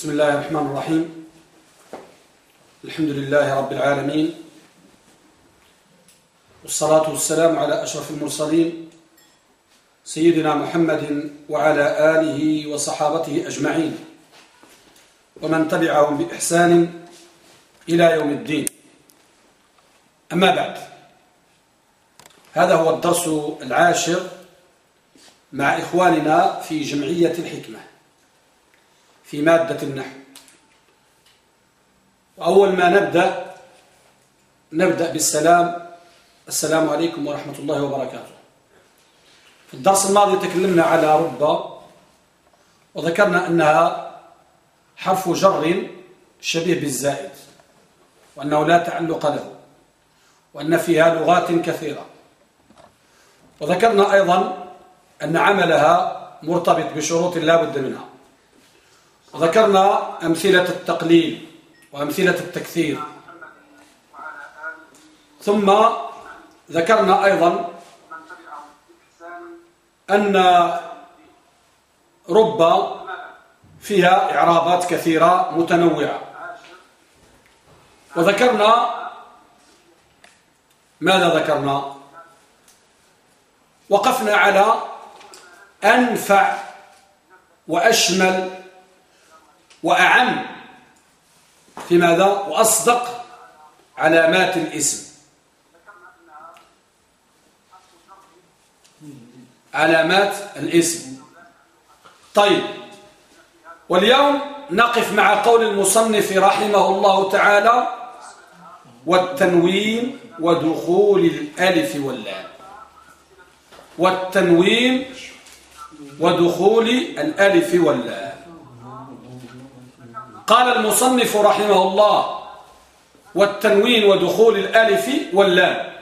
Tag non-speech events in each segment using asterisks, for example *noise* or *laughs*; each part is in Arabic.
بسم الله الرحمن الرحيم الحمد لله رب العالمين والصلاة والسلام على أشرف المرسلين سيدنا محمد وعلى آله وصحابته أجمعين ومن تبعهم بإحسان إلى يوم الدين أما بعد هذا هو الدرس العاشر مع إخواننا في جمعية الحكمة في مادة النحو. وأول ما نبدأ نبدأ بالسلام. السلام عليكم ورحمة الله وبركاته. في الدرس الماضي تكلمنا على رب وذكرنا أنها حرف جر شبيه بالزائد وأنه لا تعلق له وأن فيها لغات كثيرة. وذكرنا أيضا أن عملها مرتبط بشروط لا بد منها. وذكرنا أمثلة التقليل وأمثلة التكثير. ثم ذكرنا أيضا أن رب فيها إعرابات كثيرة متنوعة. وذكرنا ماذا ذكرنا؟ وقفنا على أنفع وأشمل وأعم في ماذا؟ وأصدق علامات الإسم. علامات الإسم. طيب واليوم نقف مع قول المصنف رحمه الله تعالى والتنوين ودخول الألف واللام. والتنوين ودخول الألف واللام. قال المصنف رحمه الله والتنوين ودخول الألف واللام.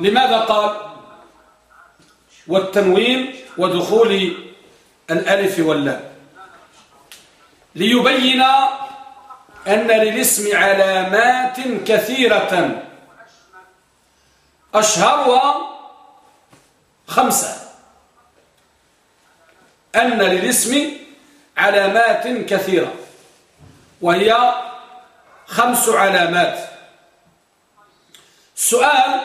لماذا قال؟ والتنوين ودخول الألف واللام. ليبين أن للاسم علامات كثيرة. أشهرها خمسة. أن للاسم علامات كثيرة. وهي خمس علامات. سؤال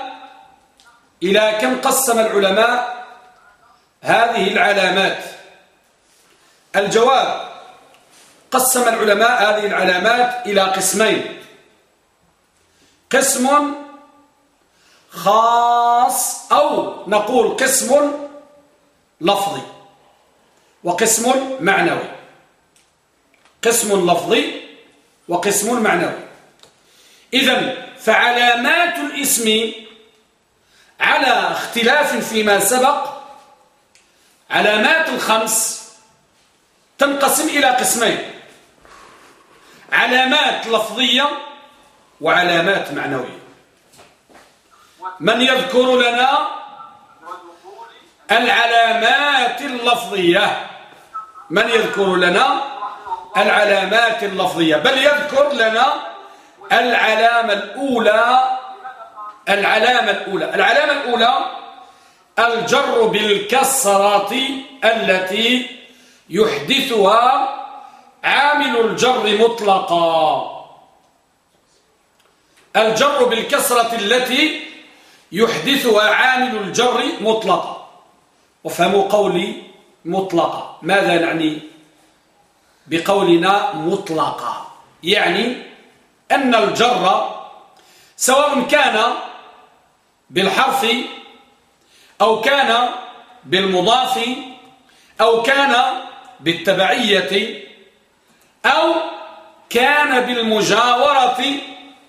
إلى كم قسم العلماء هذه العلامات؟ الجواب قسم العلماء هذه العلامات إلى قسمين. قسم خاص أو نقول قسم لفظي وقسم معنوي. قسم لفظي وقسم معنوي. إذا فعلامات الاسم على اختلاف فيما سبق علامات الخمس تنقسم إلى قسمين علامات لفظية وعلامات معنوية. من يذكر لنا العلامات اللفظية؟ من يذكر لنا العلامات اللفظية. بل يذكر لنا العلامة الأولى العلامة الأولى. العلامة الأولى الجر بالكسرة التي يحدثها عامل الجر مطلقا. الجر بالكسرة التي يحدثها عامل الجر مطلقا. وفهموا قولي مطلقة ماذا نعني بقولنا مطلقة يعني أن الجر سواء كان بالحرف أو كان بالمضاف أو كان بالتبعية أو كان بالمجاورة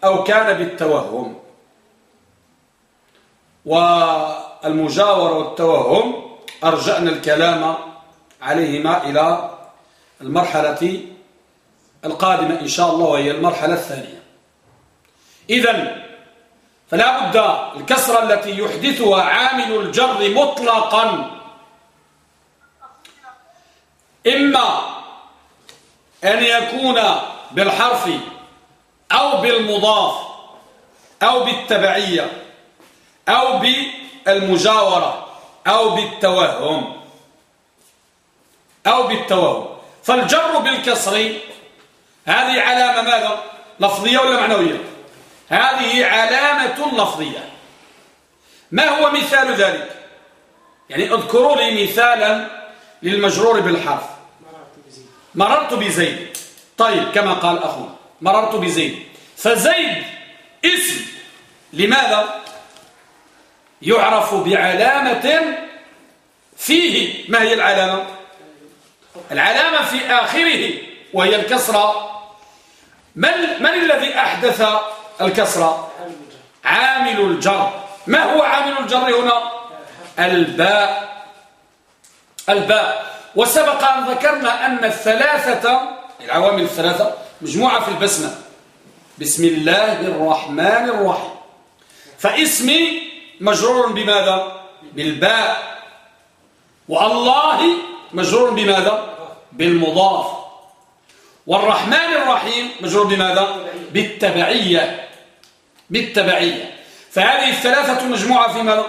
أو كان بالتوهم. والمجاورة والتوهم أرجعنا الكلام عليهما إلى المرحلة القادمة إن شاء الله وهي المرحلة الثانية. إذا فلا بد الكسرة التي يحدثها عامل الجر مطلقا. إما أن يكون بالحرف أو بالمضاف أو بالتبعية أو بالمجاورة أو بالتوهم أو بالتوهم. فالجر بالكسر هذه علامة ماذا؟ لفظية ولا معنوية؟ هذه علامة لفظية. ما هو مثال ذلك؟ يعني اذكروا لي مثالا للمجرور بالحرف. مررت بزيد. طيب كما قال أخونا مررت بزيد. فزيد اسم. لماذا؟ يعرف بعلامة فيه. ما هي العلامة؟ العلامة في آخره وهي الكسرة. من, من الذي أحدث الكسرة؟ عامل الجر. ما هو عامل الجر هنا؟ الباء. الباء. وسبق أن ذكرنا أن الثلاثة العوامل الثلاثة مجموعة في البسمة. بسم الله الرحمن الرحيم. فاسمي مجرور بماذا؟ بالباء. والله مجرور بماذا؟ بالمضاف. والرحمن الرحيم مجرور بماذا؟ بالتبعية. بالتبعية. فهذه الثلاثة مجموعة في ماذا؟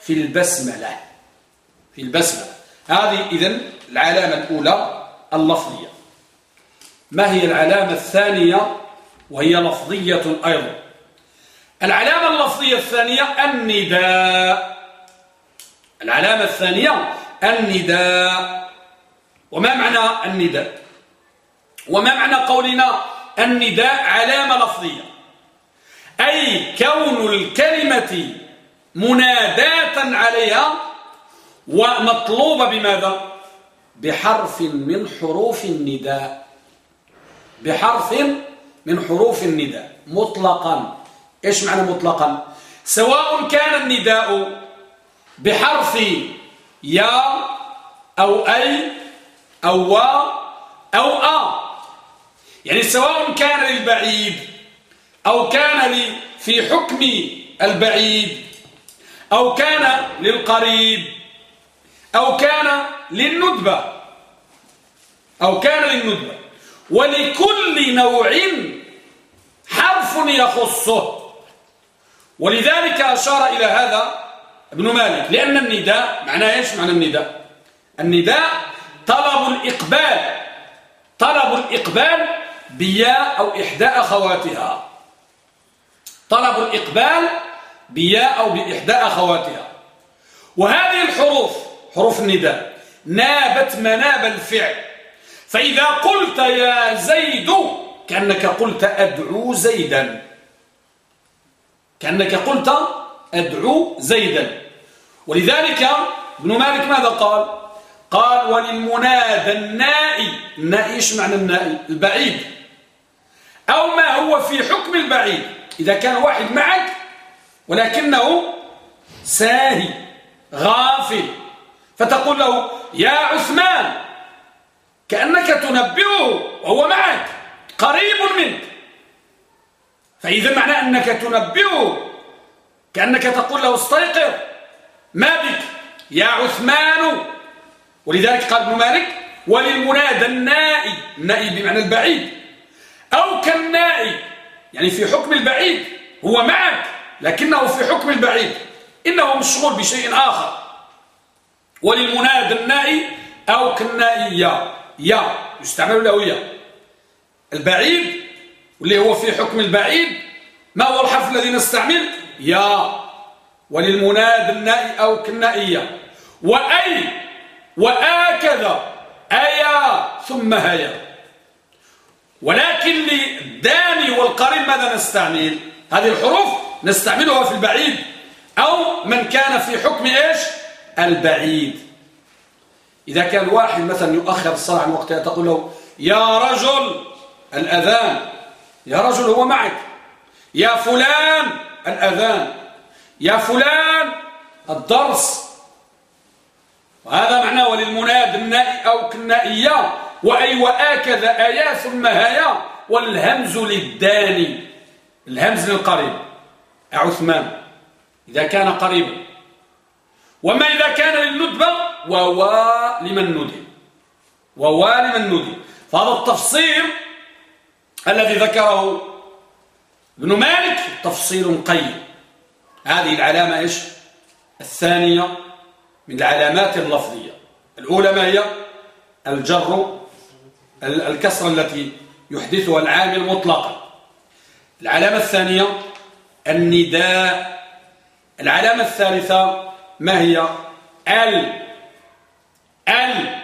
في البسملة. في البسملة. هذه إذن العلامة الأولى اللفظية. ما هي العلامة الثانية؟ وهي لفظية أيضا. العلامة اللفظية الثانية النداء. العلامة الثانية النداء. وما معنى النداء؟ وما معنى قولنا النداء علامة لفظية؟ أي كون الكلمة مناداة عليها ومطلوبة بماذا؟ بحرف من حروف النداء. بحرف من حروف النداء. مطلقا. إيش معنى مطلقا؟ سواء كان النداء بحرف يا أو أي أو و أو أ. يعني سواء كان للبعيد أو كان في حكم البعيد أو كان للقريب أو كان للندبة أو كان للندبة. ولكل نوع حرف يخصه. ولذلك أشار إلى هذا ابن مالك لأن النداء معناه إيش؟ معنى النداء. النداء طلب الإقبال طلب الإقبال بياء أو إحدى أخواتها طلب الإقبال بياء أو بإحدى أخواتها وهذه الحروف حروف النداء نابت مناب الفعل. فإذا قلت يا زيد كأنك قلت أدعو زيدا. كأنك قلت أدعو زيدا. ولذلك ابن مالك ماذا قال؟ قال وللمنادى النائي النائي إيش معنى النائي؟ البعيد. أو ما هو في حكم البعيد. إذا كان واحد معك ولكنه ساهي غافل. فتقول له يا عثمان كأنك تنبئه وهو معك قريب منك. فإذا معنى أنك تنبئه كأنك تقول له استيقظ. ما بك؟ يا عثمان ولذلك قال ابن مالك وللمنادى النائي النائي بمعنى البعيد. أو كالنائي يعني في حكم البعيد هو معك لكنه في حكم البعيد. إنه مشغول بشيء آخر. وللمنادى النائي أو كالنائي يا يا يستعمل له يا البعيد واللي هو في حكم البعيد ما هو الحرف الذي نستعمل؟ يا وللمناد النائي أو كالنائية وأي وآكذا. أيا ثم هيا ولكن للداني والقريب ماذا نستعمل؟ هذه الحروف نستعملها في البعيد. أو من كان في حكم إيش؟ البعيد. إذا كان واحد مثلا يؤخر الصلاة عن وقتها تقول له يا رجل الأذان. يا رجل هو معك. يا فلان الأذان. يا فلان الدرس. وهذا معناه وللمناد النائي أو كالنائية. وأي وآكذ آيا ثم هيا. والهمز للداني. الهمز للقريب. عثمان إذا كان قريبا. وما إذا كان للندبة ووا لمن ندب. ووا لمن ندب. فهذا التفصيل الذي ذكره ابن مالك تفصيل قيم. هذه العلامة إيش؟ الثانية. من العلامات اللفظية. الأولى ما هي؟ الجر الكسرة التي يحدثها العامل مطلقا. العلامة الثانية النداء. العلامة الثالثة ما هي؟ ال. ال.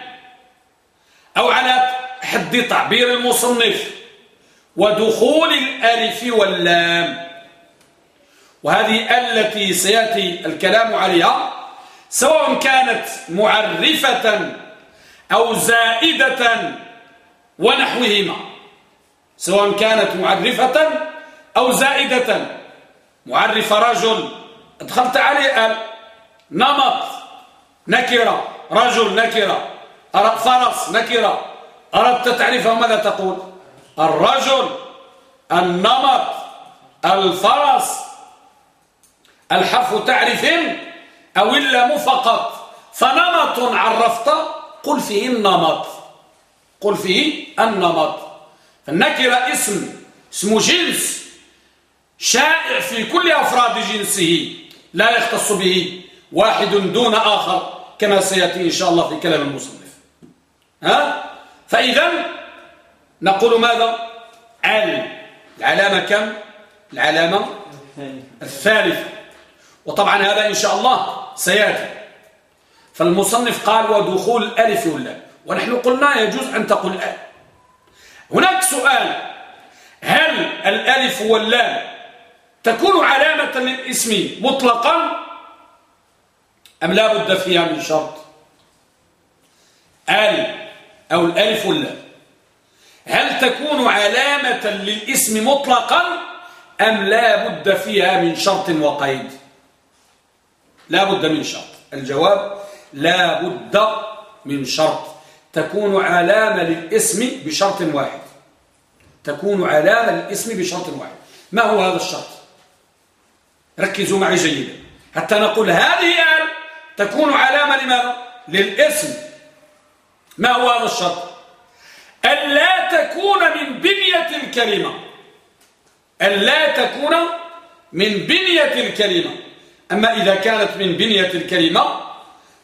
أو على حد تعبير المصنف ودخول الألف واللام. وهذه التي سيأتي الكلام عليها سواء كانت معرفة أو زائدة ونحوهما. سواء كانت معرفة أو زائدة. معرف رجل أدخلت عليه نمط نكرة. رجل نكرة. فرس نكرة. أردت تعرفه ماذا تقول؟ الرجل النمط الفرس. الحرف تعرف أو اللام فقط فنمط عرفت؟ قل فيه النمط. قل فيه النمط. فالنكرة اسم. اسم جنس. شائع في كل أفراد جنسه. لا يختص به. واحد دون آخر. كما سيأتي إن شاء الله في كلام المصنف. ها؟ فإذا نقول ماذا؟ ال. العلامة كم؟ العلامة الثالثة. وطبعا هذا إن شاء الله سيأتي. فالمصنف قال ودخول الألف واللام ونحن قلنا يجوز أن تقول ال هناك سؤال. هل الألف واللام تكون علامة للاسم مطلقا؟ أم لا بد فيها من شرط؟ ال أو الألف واللام هل تكون علامة للاسم مطلقا؟ أم لا بد فيها من شرط وقيد؟ لا بد من شرط. الجواب لا بد من شرط. تكون علامة للاسم بشرط واحد. تكون علامة للاسم بشرط واحد. ما هو هذا الشرط؟ ركزوا معي جيدا. حتى نقول هذه آل تكون علامة لماذا؟ للاسم. ما هو هذا الشرط؟ ألا تكون من بنية الكلمة. ألا تكون من بنية الكلمة. أما إذا كانت من بنية الكلمة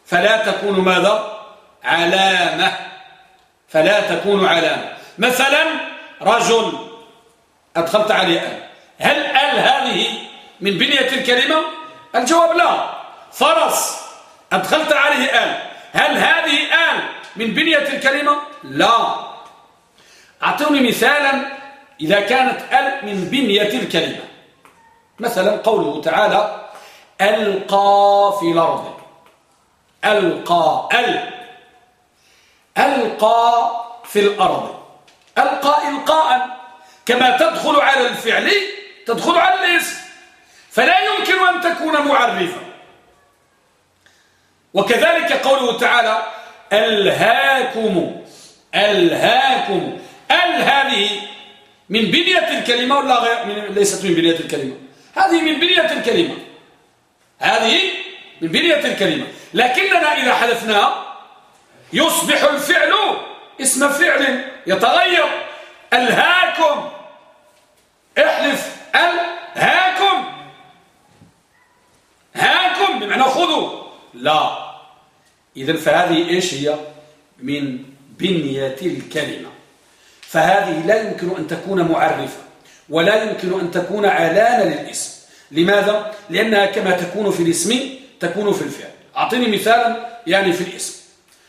فلا تكون ماذا؟ علامة. فلا تكون علامة. مثلا رجل أدخلت عليه أل هل أل هذه من بنية الكلمة؟ الجواب لا. فرس أدخلت عليه آل هل هذه آل من بنية الكلمة؟ لا. أعطوني مثالا إذا كانت آل من بنية الكلمة. مثلا قوله تعالى ألقى في الأرض. ألقى أل ألقى في الأرض. ألقى إلقاء. كما تدخل على الفعل تدخل على الاسم. فلا يمكن أن تكون معرفة وكذلك قوله تعالى ألهاكم ألهاكم. أل هذه من بنية الكلمة ولا غير من ليست من بنية الكلمة؟ هذه من بنية الكلمة. هذه من بنية الكلمة. لكننا إذا حذفناها يصبح الفعل اسم فعل يتغير. ألهاكم. احلف. ألهاكم. هاكم بمعنى خذوا. لا. إذا فهذه إيش هي؟ من بنية الكلمة. فهذه لا يمكن أن تكون معرفة ولا يمكن أن تكون علامة للاسم. لماذا؟ لأنها كما تكون في الاسم تكون في الفعل. أعطيني مثالا يعني في الاسم.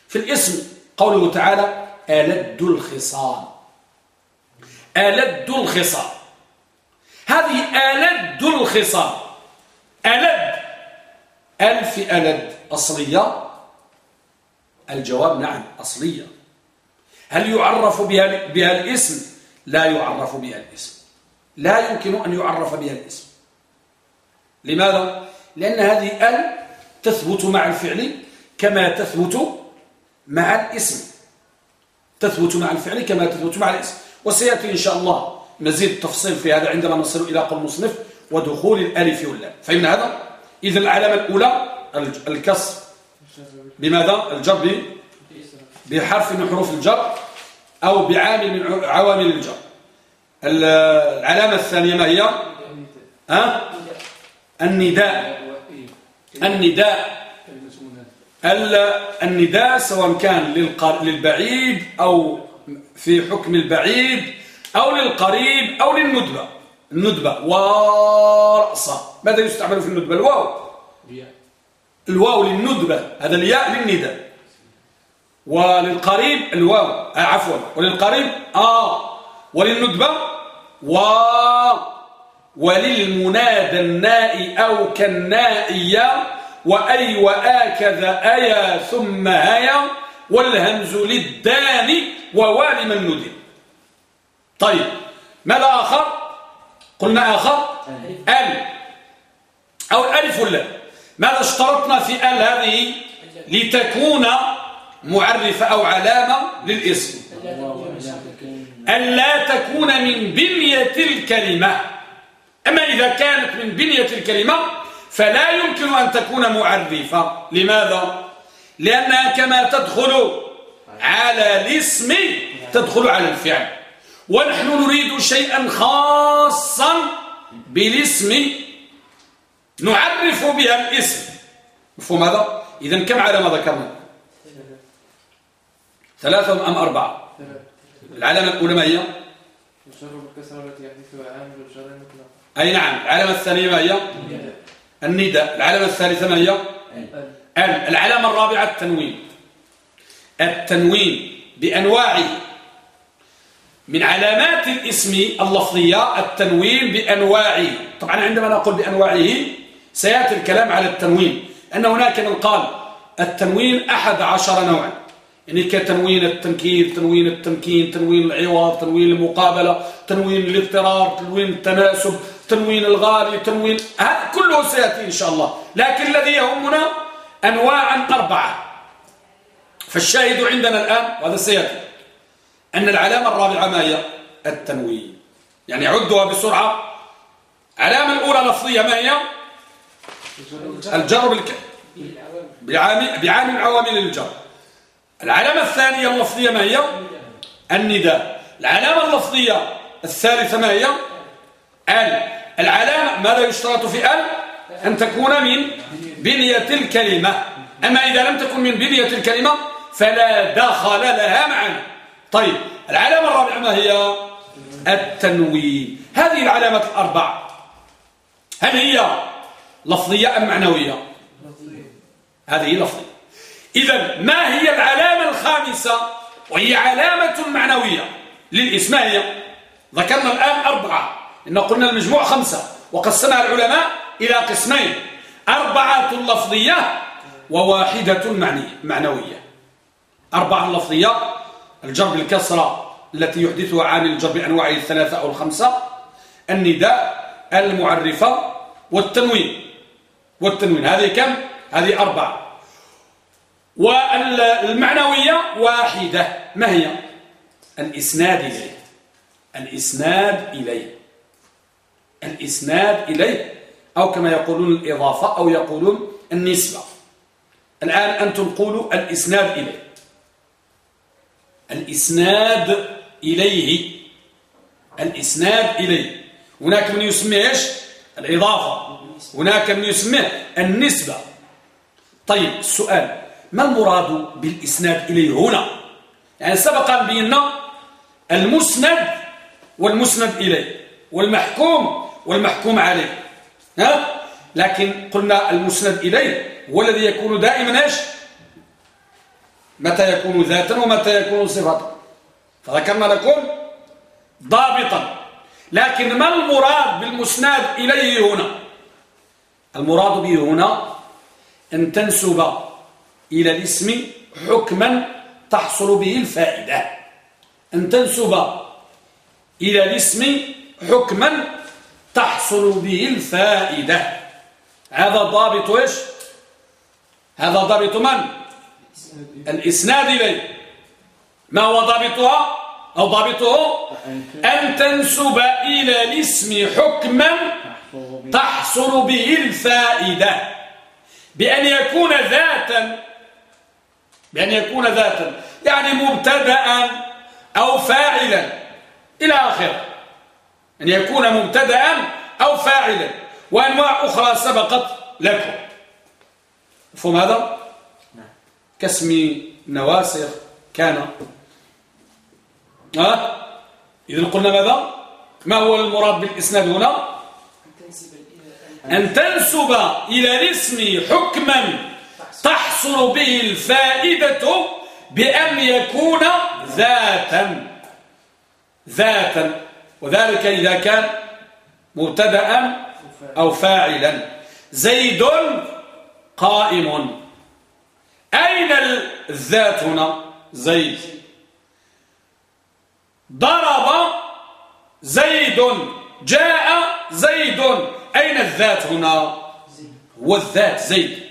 في الاسم قوله تعالى ألد الخصام ألد الخصام هذه ألد الخصام ألد. ألف ألد. أصلية؟ الجواب نعم أصلية. هل يعرف بها, بها الاسم؟ لا يعرف بها الاسم. لا يمكن أن يعرف بها الاسم. لماذا؟ لأن هذه آل تثبت مع الفعل كما تثبت مع الاسم. تثبت مع الفعل كما تثبت مع الاسم. وسيأتي إن شاء الله مزيد تفصيل في هذا عندما نصل إلى قول المصنف ودخول الألف واللام. فإن هذا إذا العلامة الأولى الكسر. بماذا؟ الجر بحرف من حروف الجر أو بعامل من عوامل الجر. العلامة الثانية ما هي؟ ها؟ النداء. النداء. النداء سواء كان للبعيد أو في حكم البعيد أو للقريب أو للندبة. الندبة. ورأسه ماذا يستعمل في الندبة؟ الواو. الواو للندبة. هذا الياء للنداء. وللقريب الواو. آه عفوا. وللقريب آه وللندبة و وللمنادى الناء أو كالنائية وأي وآكذا أيا ثم هيا والهمز للدان ووال من ندب طيب ماذا آخر قلنا آخر؟ أل. أو الألف ولا. ماذا اشترطنا في أل هذه؟ لتكون معرفة أو علامة للاسم. ألا تكون من بنية الكلمة. أما إذا كانت من بنية الكلمة فلا يمكن أن تكون معرفة لماذا؟ لأنها كما تدخل على الاسم تدخل على الفعل ونحن نريد شيئا خاصا بالاسم نعرف بها الاسم مفهوم هذا؟ إذا كم علامة ذكرنا؟ ثلاثة أم أربعة؟ العلامة الأولى ما هي؟ أي نعم العلامة الثانية ما هي؟ النداء. العلامة الثالثة ما هي؟ العلامة الرابعة التنوين. التنوين بأنواعه. من علامات الاسم اللفظية التنوين بأنواعه. طبعا عندما نقول بأنواعه سيأتي الكلام على التنوين. أن هناك من قال التنوين أحد عشر نوعا. يعني كتنوين التنكير تنوين التمكين تنوين العوض تنوين المقابلة تنوين الاضطرار تنوين التناسب تنوين الغالي تنوين هذا كله سيأتي إن شاء الله. لكن الذي يهمنا أنواعا أربعة. فالشاهد عندنا الآن وهذا سيأتي أن العلامة الرابعة ما هي؟ التنوين. يعني عدها بسرعة. علامة الأولى لفظية ما هي؟ الجر بالك... بعامل عوامل الجر العلامة الثانية اللفظية ما هي؟ النداء. العلامة اللفظية الثالثة ما هي؟ ال. العلامة ماذا يشترط في ال أن تكون من بنية الكلمة. أما إذا لم تكن من بنية الكلمة فلا دخل لها معنا طيب العلامة الرابعة ما هي؟ التنوين. هذه العلامات الأربع هل هي لفظية أم معنوية؟ هذه لفظية. إذا ما هي العلامة الخامسة؟ وهي علامة معنوية للاسم هي ذكرنا الآن أربعة. إن قلنا المجموع خمسة وقسمها العلماء إلى قسمين أربعة لفظية وواحدة معنوية. أربعة لفظية الجر بالكسرة التي يحدثها عامل الجر بأنواعه الثلاثة أو الخمسة النداء المعرفة والتنوين. والتنوين هذه كم؟ هذه أربعة. والمعنوية واحدة ما هي؟ الإسناد إليه. الإسناد إليه. الإسناد إليه أو كما يقولون الإضافة أو يقولون النسبة. الآن أنتم قولوا الإسناد إليه. الإسناد إليه. الإسناد إليه. هناك من يسميه إيش؟ الإضافة. هناك من يسميه النسبة. طيب السؤال ما المراد بالإسناد إليه هنا؟ يعني سبق أن بينا المسند والمسند إليه والمحكوم والمحكوم عليه. ها؟ لكن قلنا المسند إليه. هو الذي يكون دائما إيش؟ متى يكون ذاتا ومتى يكون صفة فذكرنا لكم ضابطا. لكن ما المراد بالمسند إليه هنا؟ المراد به هنا أن تنسب إلى الاسم حكما تحصل به الفائدة. أن تنسب إلى الاسم حكما تحصل به الفائدة. هذا ضابط إيش؟ هذا ضابط من؟ الإسناد إليه. ما هو ضابطها؟ أو ضابطه؟ أن تنسب إلى الاسم حكما تحصل به الفائدة. بأن يكون ذاتا بأن يكون ذاتا يعني مبتدأ أو فاعلا. إلى آخره. أن يكون مبتدأ أو فاعلا وأنواع أخرى سبقت لكم. مفهوم هذا؟ كاسم نواسخ كان. ها؟ إذن قلنا ماذا؟ ما هو المراد بالإسناد هنا؟ أن تنسب إلى الاسم حكما تحصل به الفائدة بأن يكون ذاتا. ذاتا. وذلك إذا كان مبتدأ أو فاعلا. زيد قائم. أين الذات هنا؟ زيد. ضرب زيد. جاء زيد. أين الذات هنا؟ هو الذات زيد.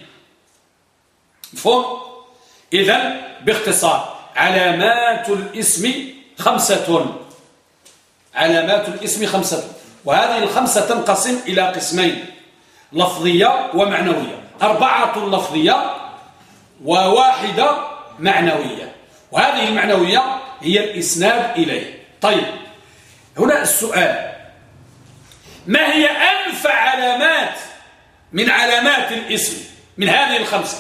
مفهوم؟ إذن باختصار علامات الاسم خمسة. علامات الاسم خمسة. وهذه الخمسة تنقسم إلى قسمين لفظية ومعنوية. أربعة لفظية وواحدة معنوية. وهذه المعنوية هي الإسناد إليه. طيب هنا السؤال. ما هي أنفع علامات من علامات الاسم من هذه الخمسة؟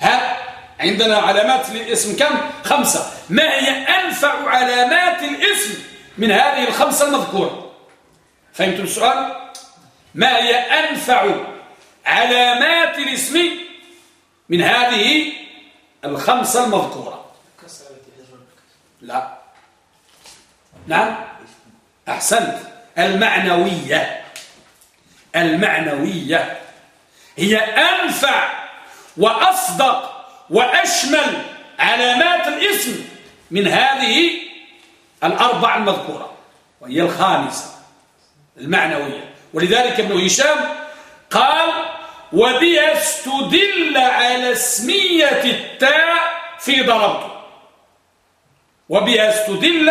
ها؟ عندنا علامات للاسم كم؟ خمسة. ما هي أنفع علامات الاسم من هذه الخمسة المذكورة؟ فهمتم السؤال؟ ما هي أنفع علامات الاسم من هذه الخمسة المذكورة؟ لا. نعم. أحسنت. المعنوية. المعنوية. هي أنفع وأصدق وأشمل علامات الاسم من هذه الأربع المذكورة وهي الخامسة المعنوية. ولذلك ابن هشام قال وبها استدل على اسمية التاء في ضربت وبها استدل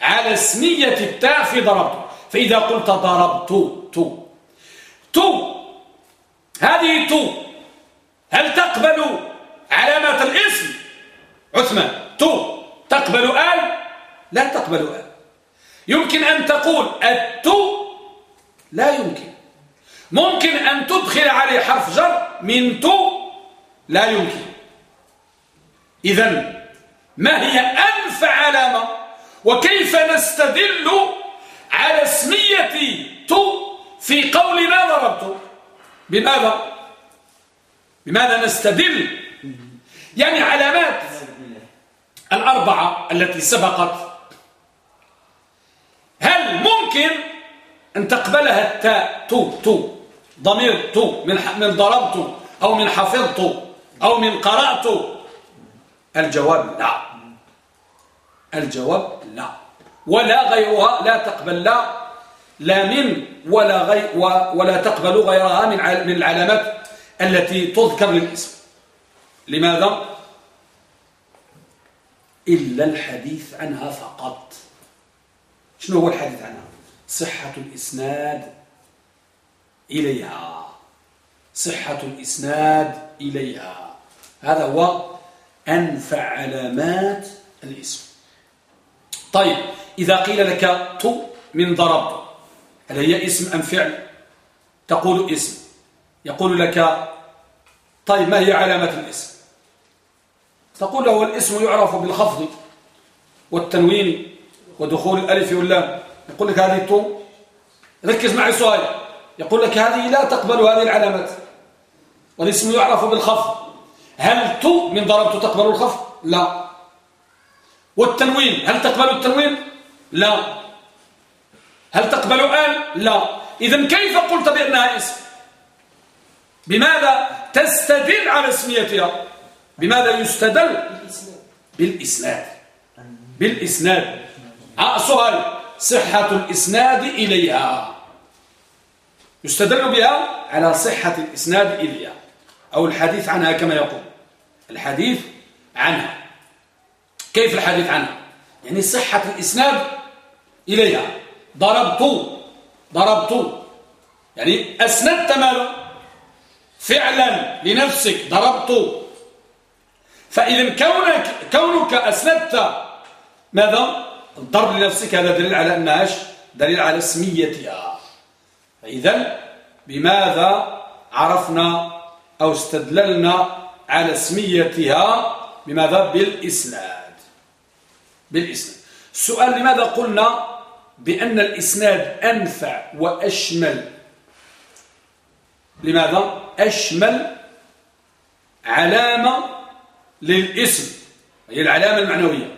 على اسمية التاء في ضربت فإذا قلت ضربت تو. تو. هذه تو. هل تقبل علامة الاسم عثمان تو تقبل أل؟ لا تقبل أل. يمكن أن تقول التو؟ لا يمكن. ممكن أن تدخل عليه حرف جر من تو؟ لا يمكن. إذن ما هي أنفع علامة؟ وكيف نستدل على اسمية تو في قولنا ضربت؟ بماذا؟ بماذا نستدل؟ يعني علامات الأربعة التي سبقت. هل ممكن أن تقبلها التاء تو تو؟ ضمير تو من من ضربت أو من حفظت أو من قرأت؟ الجواب لا. الجواب لا. ولا غيرها لا تقبل لا لا من ولا غي ولا تقبل غيرها من من العلامات التي تذكر للاسم. لماذا؟ إلا الحديث عنها فقط. شنو هو الحديث عنها؟ صحة الإسناد إليها. صحة الإسناد إليها. هذا هو أنفع علامات الاسم. طيب إذا قيل لك تو من ضربت هل هي اسم أم فعل؟ تقول اسم. يقول لك طيب ما هي علامة الاسم؟ تقول له الاسم يعرف بالخفض والتنوين ودخول الألف واللام. يقول لك هذه تو ركز معي سؤال. يقول لك هذه لا تقبل هذه العلامات. والاسم يعرف بالخفض. هل تو من ضربت تقبل الخفض؟ لا. والتنوين هل تقبل التنوين؟ لا. هل تقبل أل؟ لا. إذا كيف قلت بأنها اسم؟ بماذا تستدل على اسميتها؟ بماذا يستدل؟ بالإسناد. بالإسناد. سؤال. صحة الإسناد إليها. يستدل بها على صحة الإسناد إليها. أو الحديث عنها كما يقول. الحديث عنها. كيف الحديث عنها؟ يعني صحة الإسناد إليها. ضربت. ضربت. يعني أسندت ماله. فعلا لنفسك ضربت. فإذا كونك, كونك أسندت ماذا؟ الضرب لنفسك. هذا دليل على أنها دليل على اسميتها فإذا بماذا عرفنا أو استدللنا على اسميتها بماذا؟ بالإسناد. بالإسناد. السؤال لماذا قلنا بأن الإسناد أنفع وأشمل لماذا؟ أشمل علامة للاسم هي العلامة المعنوية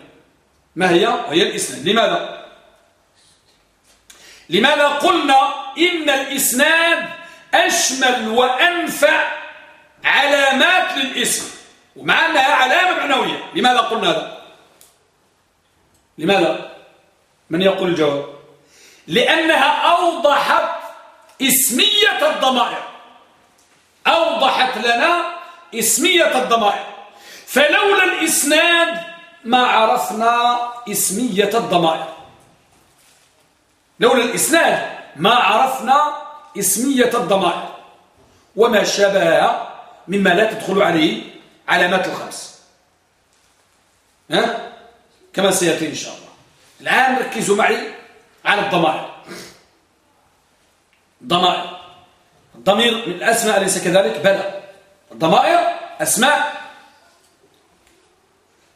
ما هي؟ هي الإسناد لماذا؟ لماذا قلنا إن الإسناد أشمل وأنفع علامات للاسم ومع أنها علامة معنوية لماذا قلنا هذا؟ لماذا؟ من يقول الجواب؟ لأنها أوضحت اسمية الضمائر أوضحت لنا اسمية الضمائر. فلولا الإسناد ما عرفنا اسمية الضمائر. لولا الإسناد ما عرفنا اسمية الضمائر. وما شابهها مما لا تدخل عليه علامات الخمس. ها؟ كما سيأتي إن شاء الله. الآن ركزوا معي على الضمائر. الضمائر الضمير من الأسماء أليس كذلك؟ بلى. الضمائر أسماء.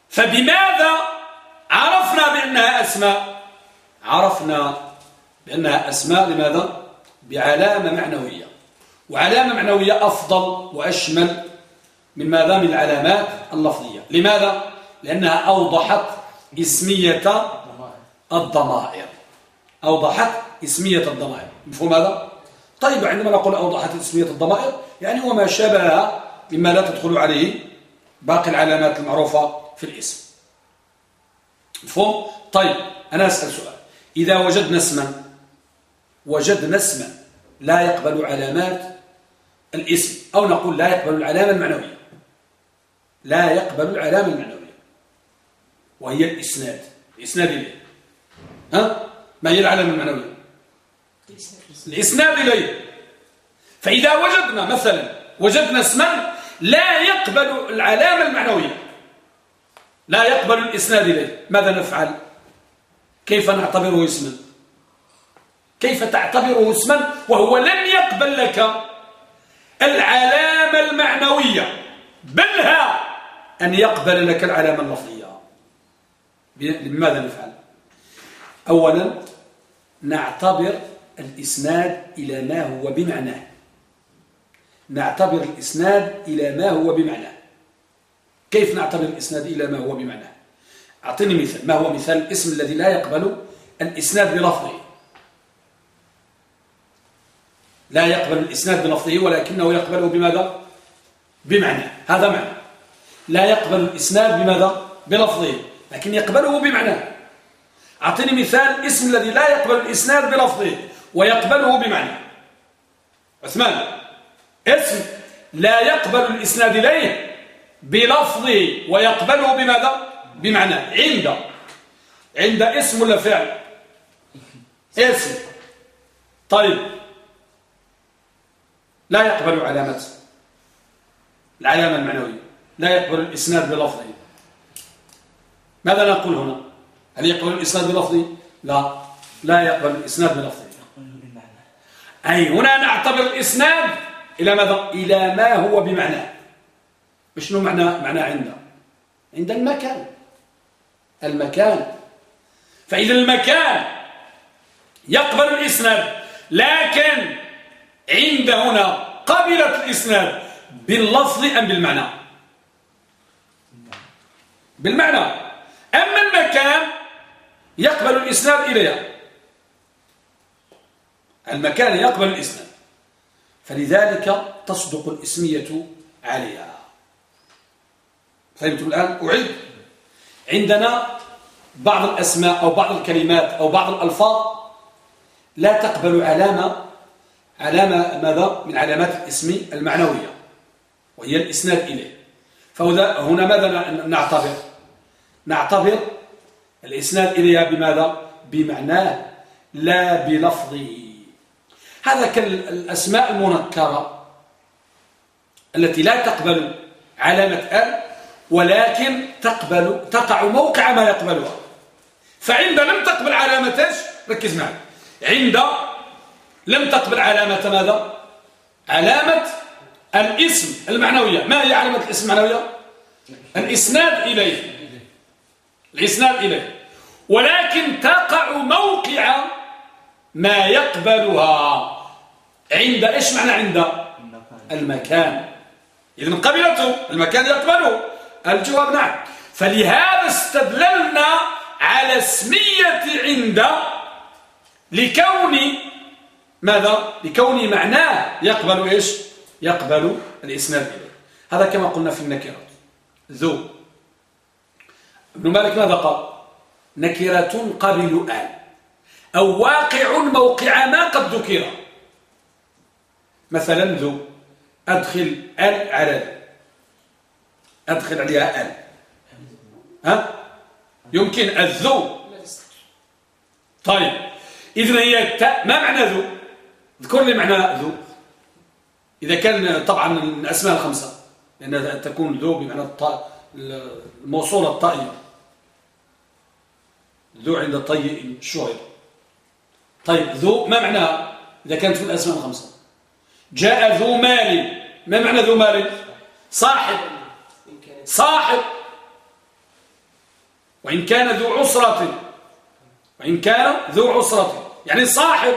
فبماذا عرفنا بأنها أسماء؟ عرفنا بأنها أسماء لماذا؟ بعلامة معنوية. وعلامة معنوية أفضل وأشمل من ماذا؟ من العلامات اللفظية. لماذا؟ لأنها أوضحت اسمية الضمائر. أوضحت اسمية الضمائر. مفهوم هذا؟ طيب عندما نقول أوضحت اسمية الضمائر يعني هو ما شابه مما لا تدخل عليه باقي العلامات المعروفة في الاسم. مفهوم؟ طيب أنا أسأل سؤال. إذا وجدنا اسما وجدنا اسما لا يقبل علامات الاسم أو نقول لا يقبل العلامة المعنوية. لا يقبل العلامة المعنوية. وهي الإسناد. الإسناد إليه. ها؟ ما هي العلامة المعنوية؟ الإسناد. إليه. فإذا وجدنا مثلا وجدنا اسما لا يقبل العلامة المعنوية. لا يقبل الإسناد إليه. ماذا نفعل؟ كيف نعتبره اسما؟ كيف تعتبره اسما؟ وهو لم يقبل لك العلامة المعنوية. بلها أن يقبل لك العلامة اللفظية. لماذا نفعل؟ أولا نعتبر الإسناد إلى ما هو بمعناه نعتبر الإسناد إلى ما هو بمعناه كيف نعتبر الإسناد إلى ما هو بمعناه أعطيني مثال. ما هو مثال الاسم الذي لا يقبل الإسناد بلفظه؟ لا يقبل الإسناد بلفظه ولكنه يقبله بماذا؟ بمعنى. هذا معنى. لا يقبل الإسناد بماذا؟ بلفظه. لكن يقبله بمعنى. أعطيني مثال اسم الذي لا يقبل الإسناد بلفظه ويقبله بمعنى. عثمان اسم لا يقبل الإسناد إليه بلفظه ويقبله بماذا؟ بمعنى. عند. عند اسم ولا فعل؟ اسم. طيب. لا يقبل علامة. العلامة المعنوية. لا يقبل الإسناد بلفظه. ماذا نقول هنا؟ هل يقبل الإسناد بلفظه لا. لا يقبل الإسناد بلفظه أي هنا نعتبر الإسناد إلى ماذا؟ إلى ما هو بمعنى. شنو معنى معنى عند. عند المكان. المكان. فإذا المكان يقبل الإسناد لكن عند هنا قبلت الإسناد باللفظ أم بالمعنى؟ بالمعنى. أما المكان يقبل الإسناد إليها. المكان يقبل الإسناد. فلذلك تصدق الإسمية عليها. فهمتم الآن؟ أعيد. عندنا بعض الأسماء أو بعض الكلمات أو بعض الألفاظ لا تقبل علامة علامة ماذا؟ من علامات الاسم المعنوية وهي الإسناد إليه. فهنا ماذا نعتبر؟ نعتبر الإسناد إليها بماذا؟ بمعناه لا بلفظه هذا كالأسماء المنكرة التي لا تقبل علامة ال ولكن تقبل تقع موقع ما يقبلها. فعند لم تقبل علامة إيش؟ ركز معي. عند لم تقبل علامة ماذا؟ علامة الاسم المعنوية. ما هي علامة الاسم المعنوية؟ الإسناد إليه. الإسناد إليه. ولكن تقع موقع ما يقبلها. عند إيش معنى عند؟ المكان. إذا قبلته المكان يقبله. الجواب نعم فلهذا استدللنا على اسمية عند لكون ماذا؟ لكون معناه يقبل إيش؟ يقبل الإسناد إليه. هذا كما قلنا في النكرات ذو. ابن مالك ماذا قال؟ نكرة قبل آل. أو واقع موقع ما قد ذكر. مثلا ذو أدخل آل على أدخل عليها آل. ها؟ يمكن الذو. طيب. إذن هي التاء. ما معنى ذو؟ اذكر لي معنى ذو. إذا كان طبعا الأسماء الخمسة لأن تكون ذو بمعنى الموصولة الطائية ذو عند الطي شهر طيب ذو ما معناها؟ إذا كانت في الأسماء الخمسة. جاء ذو مال. ما معنى ذو مال؟ صاحب. صاحب. وإن كان ذو عسرة. وإن كان ذو عسرة. يعني صاحب.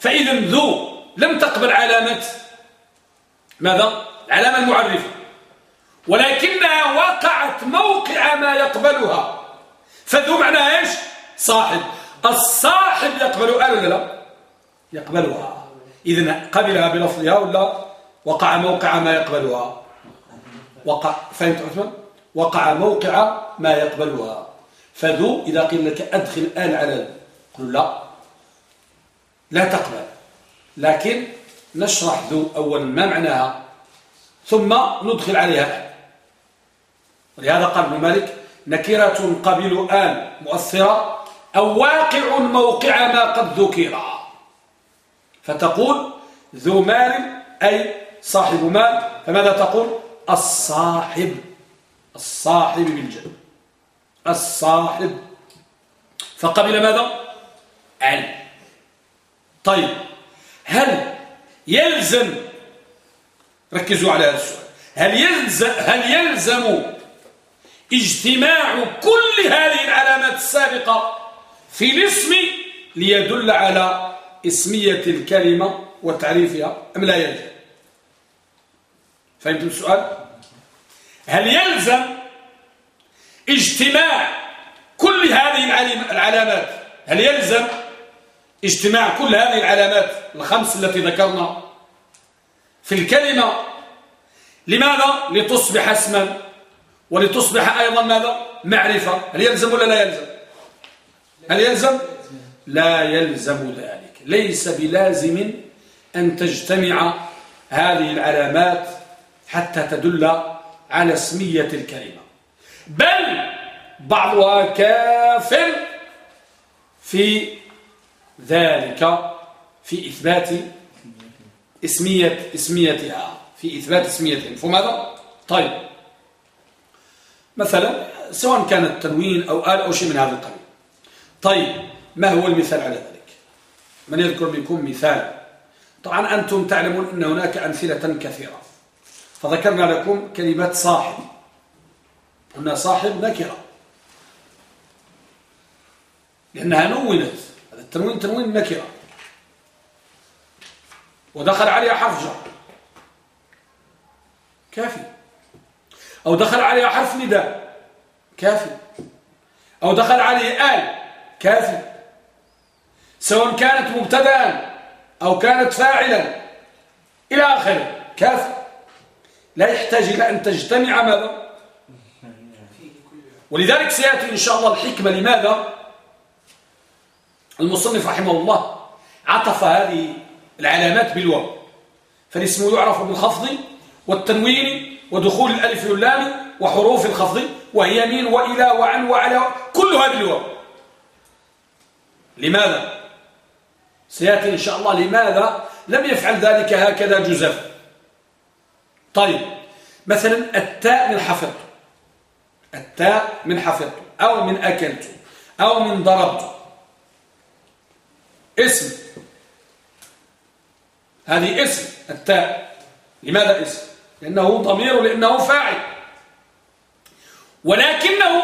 فإذا ذو لم تقبل علامة. ماذا؟ العلامة المعرفة. ولكنها وقعت موقع ما يقبلها. فذو معنى إيش؟ صاحب. الصاحب يقبل آل ولا لا؟ يقبلها. إذن قبلها بلفظها ولا وقع موقع ما يقبلها؟ وقع فهمت عثمان؟ وقع موقع ما يقبلها. فذو إذا قيل لك أدخل الآن على قل لا. لا تقبل. لكن نشرح ذو أولا ما معناها. ثم ندخل عليها. ولهذا قال ابن مالك نكرة قبل آن مؤثرة أو واقع موقع ما قد ذكر. فتقول ذو مال أي صاحب مال. فماذا تقول؟ الصاحب. الصاحب بالجد الصاحب. فقبل ماذا؟ عن طيب هل يلزم ركزوا على هذا السؤال. هل يلزم, هل يلزم اجتماع كل هذه العلامات السابقة في الاسم ليدل على اسمية الكلمة وتعريفها أم لا يلزم؟ فهمتم السؤال؟ هل يلزم اجتماع كل هذه العلامات؟ هل يلزم اجتماع كل هذه العلامات الخمس التي ذكرنا في الكلمة؟ لماذا؟ لتصبح اسما ولتصبح أيضا ماذا؟ معرفة هل يلزم ولا لا يلزم؟ هل يلزم؟ لا يلزم ذلك ليس بلازم أن تجتمع هذه العلامات حتى تدل على اسمية الكلمة بل بعضها كافر في ذلك في إثبات اسمية اسميتها في إثبات اسميتها فماذا؟ طيب مثلا سواء كان التنوين أو آل أو شيء من هذا القبيل. طيب ما هو المثال على ذلك؟ من يذكر منكم مثال. طبعا أنتم تعلمون أن هناك أمثلة كثيرة. فذكرنا لكم كلمة صاحب. قلنا صاحب نكرة. لأنها نونت. هذا التنوين تنوين نكرة. ودخل عليها حرف جر كافي. أو دخل عليها حرف نداء. كافي. أو دخل عليه أل. كافي. سواء كانت مبتدا أو كانت فاعلا. إلى آخره. كافي. لا يحتاج إلى أن تجتمع ماذا؟ ولذلك سيأتي إن شاء الله الحكمة لماذا؟ المصنف رحمه الله عطف هذه العلامات بالواو. فالاسم يعرف بالخفض والتنوين ودخول الألف واللام وحروف الخفض وهي من وإلى وعن وعلى كلها بالواو لماذا؟ سيأتي إن شاء الله لماذا لم يفعل ذلك هكذا جزف طيب مثلا التاء من حفظت. التاء من حفظت. أو من أكلت. أو من ضربت. اسم. هذه اسم التاء. لماذا اسم؟ لأنه ضمير لأنه فاعل. ولكنه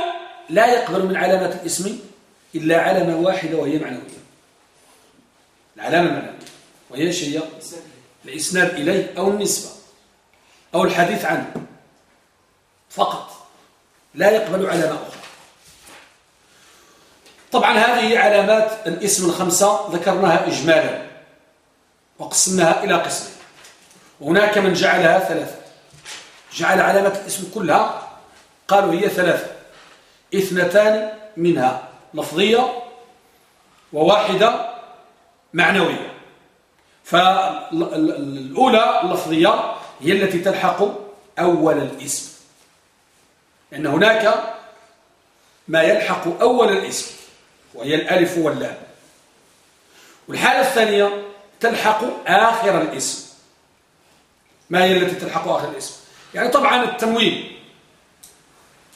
لا يقبل من علامات الاسم إلا علامة واحدة وهي معنوية. العلامة المعنوية وهي هي الإسناد إليه أو النسبة أو الحديث عنه. فقط. لا يقبل علامة أخرى. طبعا هذه علامات الاسم الخمسة ذكرناها إجمالا وقسمناها إلى قسمين. هناك من جعلها ثلاثة. جعل علامات الاسم كلها. قالوا هي ثلاثة. اثنتان منها لفظية وواحدة معنوية. فالأولى اللفظية هي التي تلحق أول الاسم. لأن هناك ما يلحق أول الاسم وهي الألف واللام. والحالة الثانية تلحق آخر الاسم. ما هي التي تلحق آخر الاسم؟ يعني طبعا التنوين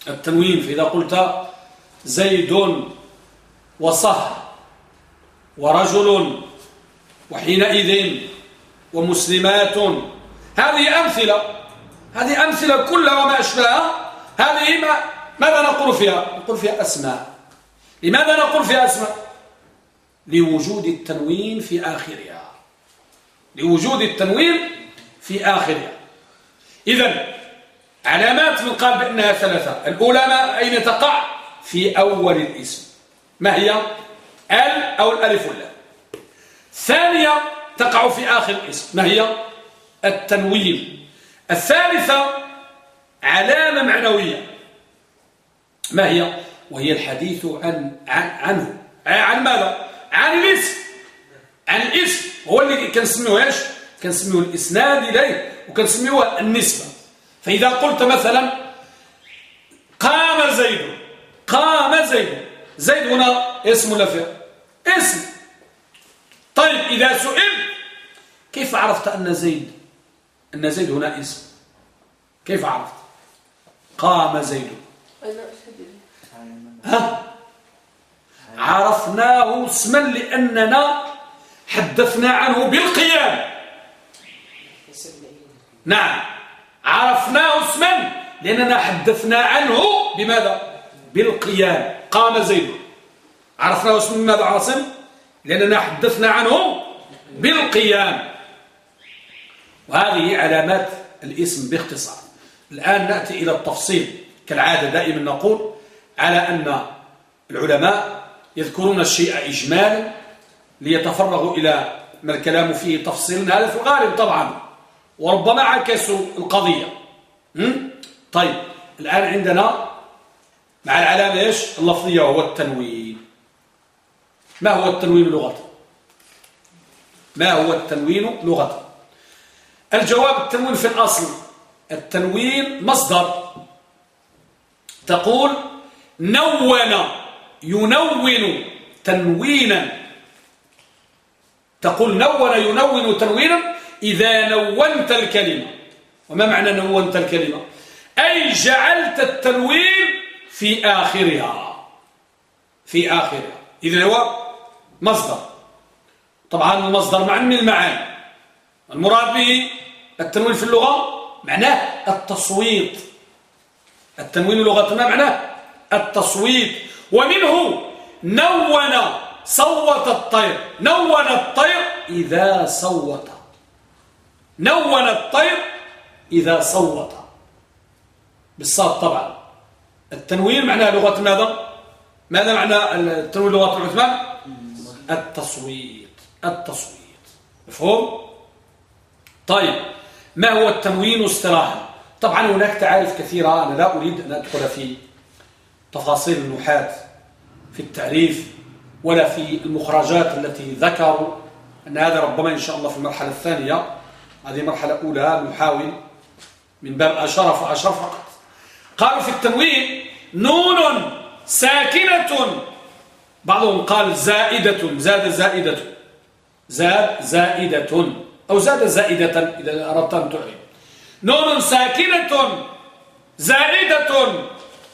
التنوين فإذا قلت زيد وصه ورجل وحينئذ ومسلمات. هذه أمثلة. هذه أمثلة كلها وما أشبهها. هذه ما ماذا نقول فيها؟ نقول فيها أسماء. لماذا نقول فيها أسماء؟ لوجود التنوين في آخرها. لوجود التنوين في آخرها. إذا علامات من قال بأنها ثلاثة. الأولى ما أين تقع؟ في أول الاسم. ما هي؟ ال أو الألف واللام ثانية تقع في آخر الاسم. ما هي؟ التنوين الثالثة علامة معنوية. ما هي؟ وهي الحديث عن, عن عنه. عن ماذا؟ عن الاسم. عن الاسم. هو اللي كنسميه إيش كنسميه الإسناد إليه وكنسميه النسبة. فإذا قلت مثلا قام زيد قام زيد. زيد هنا اسم ولا فعل؟ اسم. طيب إذا سئل كيف عرفت أن زيد أن زيد هنا اسم؟ كيف عرفت؟ قام زيد. ها؟ عرفناه اسما لأننا حدثنا عنه بالقيام. نعم. عرفناه اسما لأننا حدثنا عنه بماذا؟ بالقيام. قام زيد. عرفناه اسما بماذا عاصم؟ لأننا حدثنا عنه بالقيام. وهذه علامات الاسم باختصار. الآن نأتي إلى التفصيل. كالعادة دائما نقول على أن العلماء يذكرون الشيء إجمالا ليتفرغوا إلى ما الكلام فيه تفصيل هذا في الغالب طبعا وربما عكسوا القضية. طيب الآن عندنا مع العلامة إيش؟ اللفظية وهو التنوين. ما هو التنوين لغة؟ ما هو التنوين لغة؟ الجواب التنوين في الأصل. التنوين مصدر. تقول نون ينون تنوينا. تقول نون ينون تنوينا؟ إذا نونت الكلمة. وما معنى نونت الكلمة؟ أي جعلت التنوين في آخرها. في آخرها. إذن هو مصدر. طبعا المصدر معنى من المعاني. المراد به التنوين في اللغة معناه التصويت. التنوين لغة ما معناه التصويت. ومنه نون صوت الطير. نون الطير إذا صوت. نون الطير إذا صوت. بالصاد طبعا. التنوين معناه لغة ماذا؟ ماذا معنى التنوين لغة العثمان التصويت. التصويت. مفهوم؟ طيب. ما هو التنوين اصطلاحا طبعا هناك تعارف كثيرة أنا لا أريد أن أدخل في تفاصيل النحاة في التعريف ولا في المخرجات التي ذكروا. أن هذا ربما إن شاء الله في المرحلة الثانية. هذه مرحلة أولى نحاول من باب أشرة فأشرة فقط. قالوا في التنوين نون ساكنة. بعضهم قال زائدة. زاد زائدة. زاد زائدة. أو زاد زائدة إذا أردت أن تعرف نون ساكنة. زائدة.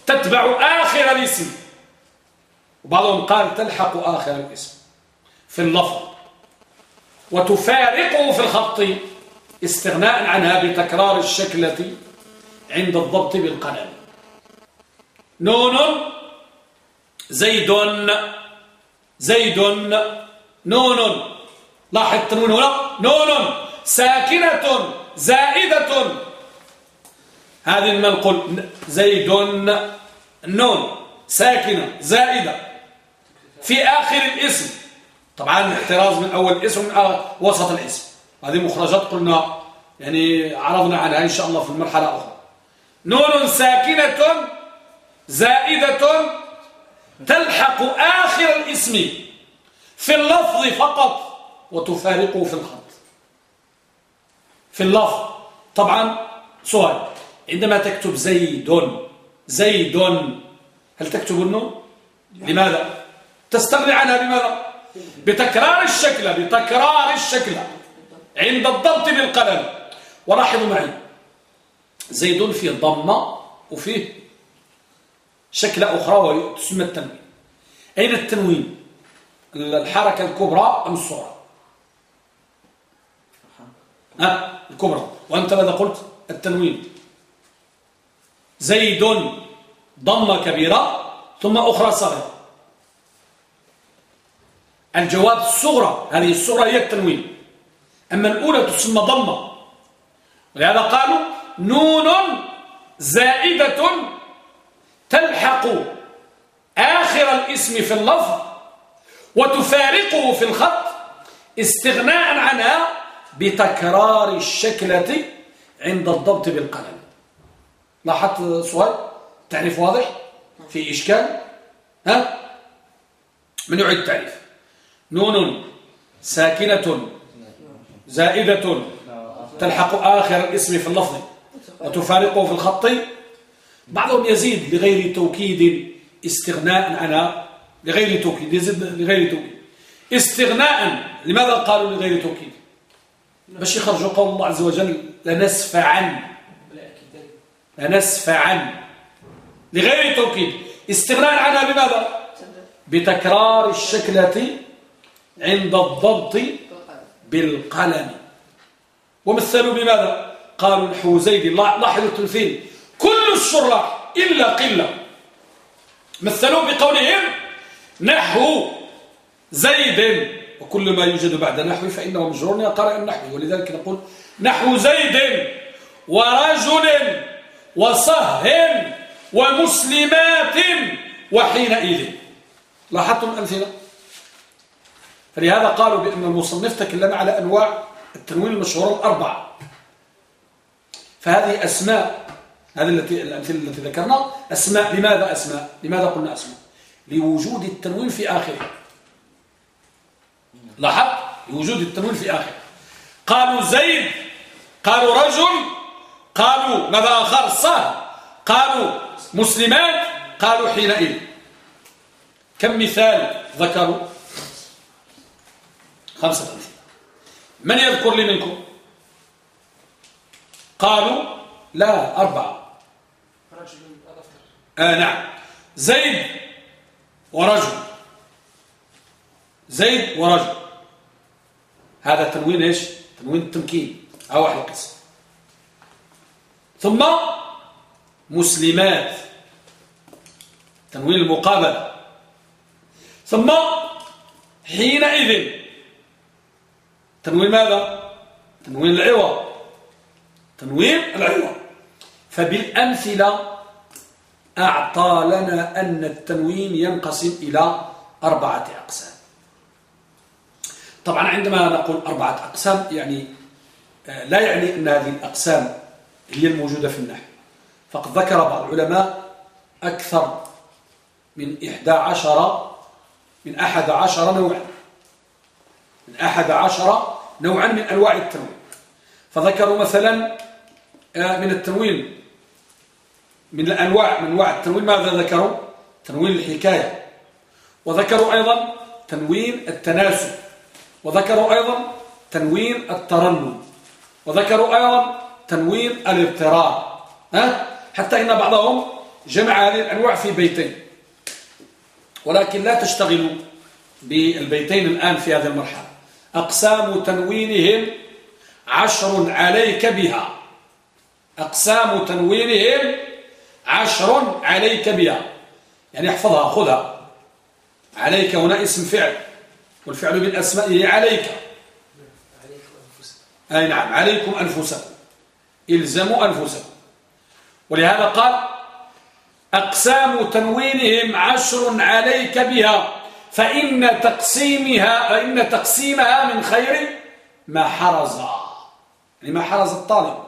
تتبع آخر الاسم. وبعضهم قال تلحق آخر الاسم في اللفظ. وتفارقه في الخط. استغناء عنها بتكرار الشكلة عند الضبط بالقلم. نون زيد زيد نون. لاحظ التنوين هنا؟ نون. ساكنة زائدة. هذه المنقول زيد نون. ساكنة زائدة. في آخر الاسم. طبعا احتراز من أول الاسم من وسط الاسم. هذه مخرجات قلنا يعني عرضنا عنها إن شاء الله في المرحلة الأخرى. نون ساكنة زائدة تلحق آخر الاسم في اللفظ فقط وتفارقه في الخط. في اللفظ. طبعا سؤال عندما تكتب زيد زيد هل تكتب النون؟ لماذا؟ تستغني عنها بماذا؟ بتكرار الشكل بتكرار الشكل. عند الضبط بالقلم. ولاحظوا معي. زيد فيه ضمة وفيه شكلة أخرى وتسمى التنوين. أين التنوين؟ الحركة الكبرى أم الصغرى؟ ها؟ الكبرى. وأنت ماذا قلت؟ التنوين. زيد ضمة كبيرة ثم أخرى صغيرة. الجواب الصغرى. هذه الصغرى هي التنوين. أما الأولى تسمى ضمة. ولهذا قالوا نون زائدة تلحق آخر الاسم في اللفظ وتفارقه في الخط استغناء عنها بتكرار الشكلة عند الضبط بالقلم. لاحظت سؤال؟ تعريف واضح؟ في إشكال؟ ها؟ من يعيد التعريف؟ نون ساكنة زائدة تلحق آخر الاسم في اللفظ وتفارقه في الخط. بعضهم يزيد لغير توكيد استغناء عنها لغير توكيد يزيد لغير توكيد. استغناء لماذا قالوا لغير توكيد؟ باش يخرجوا قول الله عز وجل لنسفعا لنسفعا لغير توكيد. استغناء عنها بماذا؟ بتكرار الشكلة عند الضبط بالقلم. ومثلوا بماذا؟ قالوا نحو زيد لاحظوا التمثيل. كل الشراح إلا قلة. مثلوا بقولهم نحو زيد. وكل ما يوجد بعد نحو فإنه مجرور قرأ النحو. ولذلك نقول نحو زيد ورجل وصه ومسلمات وحينئذ. لاحظتم الأمثلة؟ فلهذا قالوا بأن المصنف تكلم على أنواع التنوين المشهورة الأربعة فهذه أسماء هذه التي الأمثلة التي ذكرنا. أسماء لماذا أسماء؟ لماذا قلنا أسماء؟ لوجود التنوين في آخره. لاحظ؟ لوجود التنوين في آخره. قالوا زيد قالوا رجل قالوا ماذا آخر؟ صه قالوا مسلمات قالوا حينئذ. كم مثال ذكروا؟ خمسة أمثلة من يذكر لي منكم؟ قالوا لا أربعة. آه نعم. زيد ورجل. زيد ورجل. هذا تنوين إيش؟ تنوين التمكين. أو واحد القسم ثم مسلمات. تنوين المقابلة. ثم حينئذ تنوين ماذا؟ تنوين العوض. تنوين العوض. فبالأمثلة أعطى لنا أن التنوين ينقسم إلى أربعة أقسام. طبعا عندما نقول أربعة أقسام يعني آه، لا يعني أن هذه الأقسام هي الموجودة في النحو. فقد ذكر بعض العلماء أكثر من إحدى عشر من أحد عشر نوعا. من أحد عشر نوعا من أنواع التنوين فذكروا مثلا آه، من التنوين من الأنواع من أنواع التنوين ماذا ذكروا؟ تنوين الحكاية. وذكروا أيضا تنوين التناسب. وذكروا أيضا تنوين الترنم. وذكروا أيضا تنوين الاضطرار. ها؟ حتى إن بعضهم جمع هذه الأنواع في بيتين. ولكن لا تشتغلوا بالبيتين الآن في هذه المرحلة. أقسام تنوينهم عشر عليك بها. أقسام تنوينهم عشر عليك بها. يعني احفظها خذها. عليك هنا اسم فعل والفعل من أسمائه عليك. أي نعم عليكم أنفسكم. إلزموا أنفسكم. ولهذا قال أقسام تنوينهم عشر عليك بها. فإن تقسيمها فإن تقسيمها من خير ما حرز. يعني ما حرز الطالب.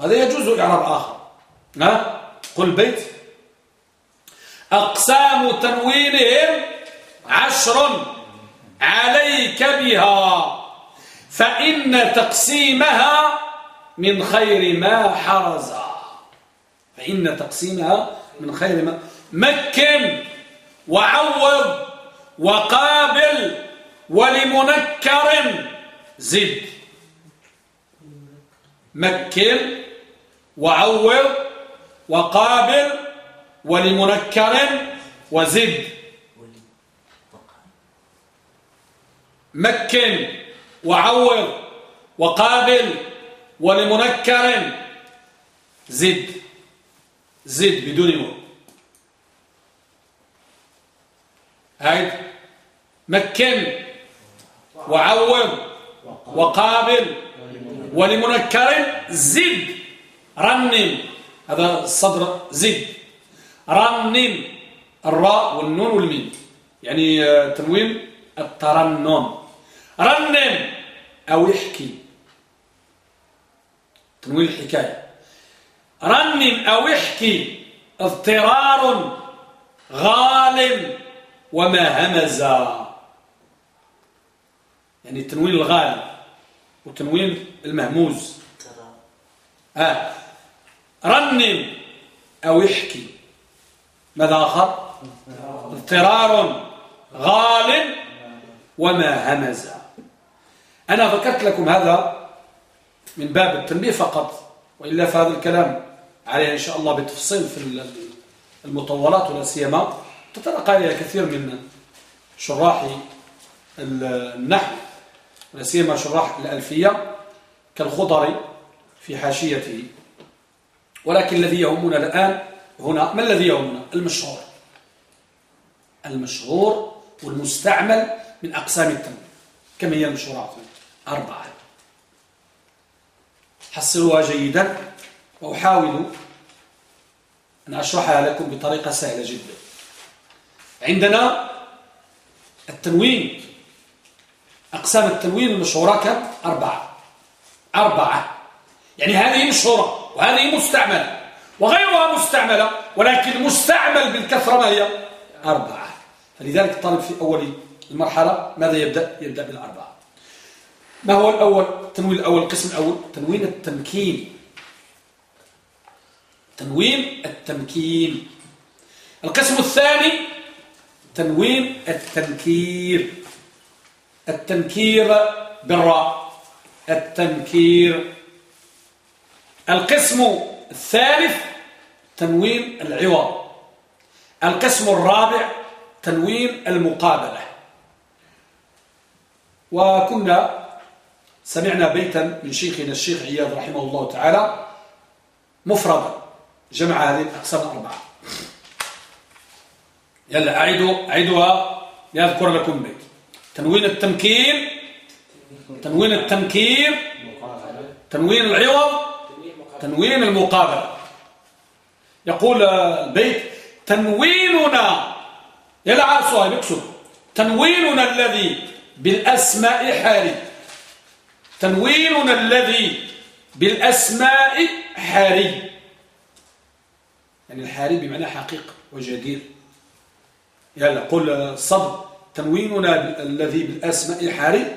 هذا يجوز إعراب آخر. ها؟ قل بيت. أقسام تنوينهم عشر عليك بها. فإن تقسيمها من خير ما حرز. فإن تقسيمها من خير ما مكن. وعوض وقابل ولمنكر زد. مكن وعوض وقابل ولمنكر وزد. مكن وعوض وقابل ولمنكر زد. زد بدون مو هاي مكن وعوض وقابل ولمنكر زد رنم هذا الصدر زد رنم الراء والنون والميم يعني آه، تنوين الترنم. رنم أو احكي تنوين الحكاية. رنم أو احكي اضطرار غال وما همز. يعني التنوين الغالي وتنوين المهموز. آه. رنم أو احكي. ماذا آخر؟ اضطرار. غال. وما همز. أنا ذكرت لكم هذا من باب التنبيه فقط وإلا فهذا الكلام عليه إن شاء الله بالتفصيل في المطولات ولا سيما. تطرق عليها كثير من شراح النحو ولا سيما شراح الألفية كالخضري في حاشيته. ولكن الذي يهمنا الآن هنا ما الذي يهمنا؟ المشهور. المشهور والمستعمل من أقسام التنوين كم هي المشهورات أربعة. حصلوها جيدا وأحاول أن أشرحها لكم بطريقة سهلة جدا. عندنا التنوين أقسام التنوين المشهورة كم؟ أربعة أربعة يعني هذه مشهورة وهذه مستعملة وغيرها مستعملة ولكن مستعمل بالكثرة ما هي أربعة فلذلك الطالب في أول المرحلة ماذا يبدأ؟ يبدأ بالأربعة ما هو الأول؟ التنوين الأول القسم الأول تنوين التمكين تنوين التمكين القسم الثاني تنوين التنكير. التنكير بالراء. التنكير. القسم الثالث تنوين العوض. القسم الرابع تنوين المقابلة. وكنا سمعنا بيتا من شيخنا الشيخ عياض رحمه الله تعالى مفردا. جمع هذه الأقسام الأربعة يلا أعيدوا أعيدوها. لأذكر لكم بيت. تنوين التمكين. تنوين التنكير تنوين العوض. تنوين المقابلة. يقول البيت تنويننا. يلا عارسوها بكسر تنويننا الذي بالأسماء حاري تنويننا الذي بالأسماء حاري يعني الحاري بمعنى حقيق وجدير. يلا قل صب تنويننا الذي بالأسماء حاري.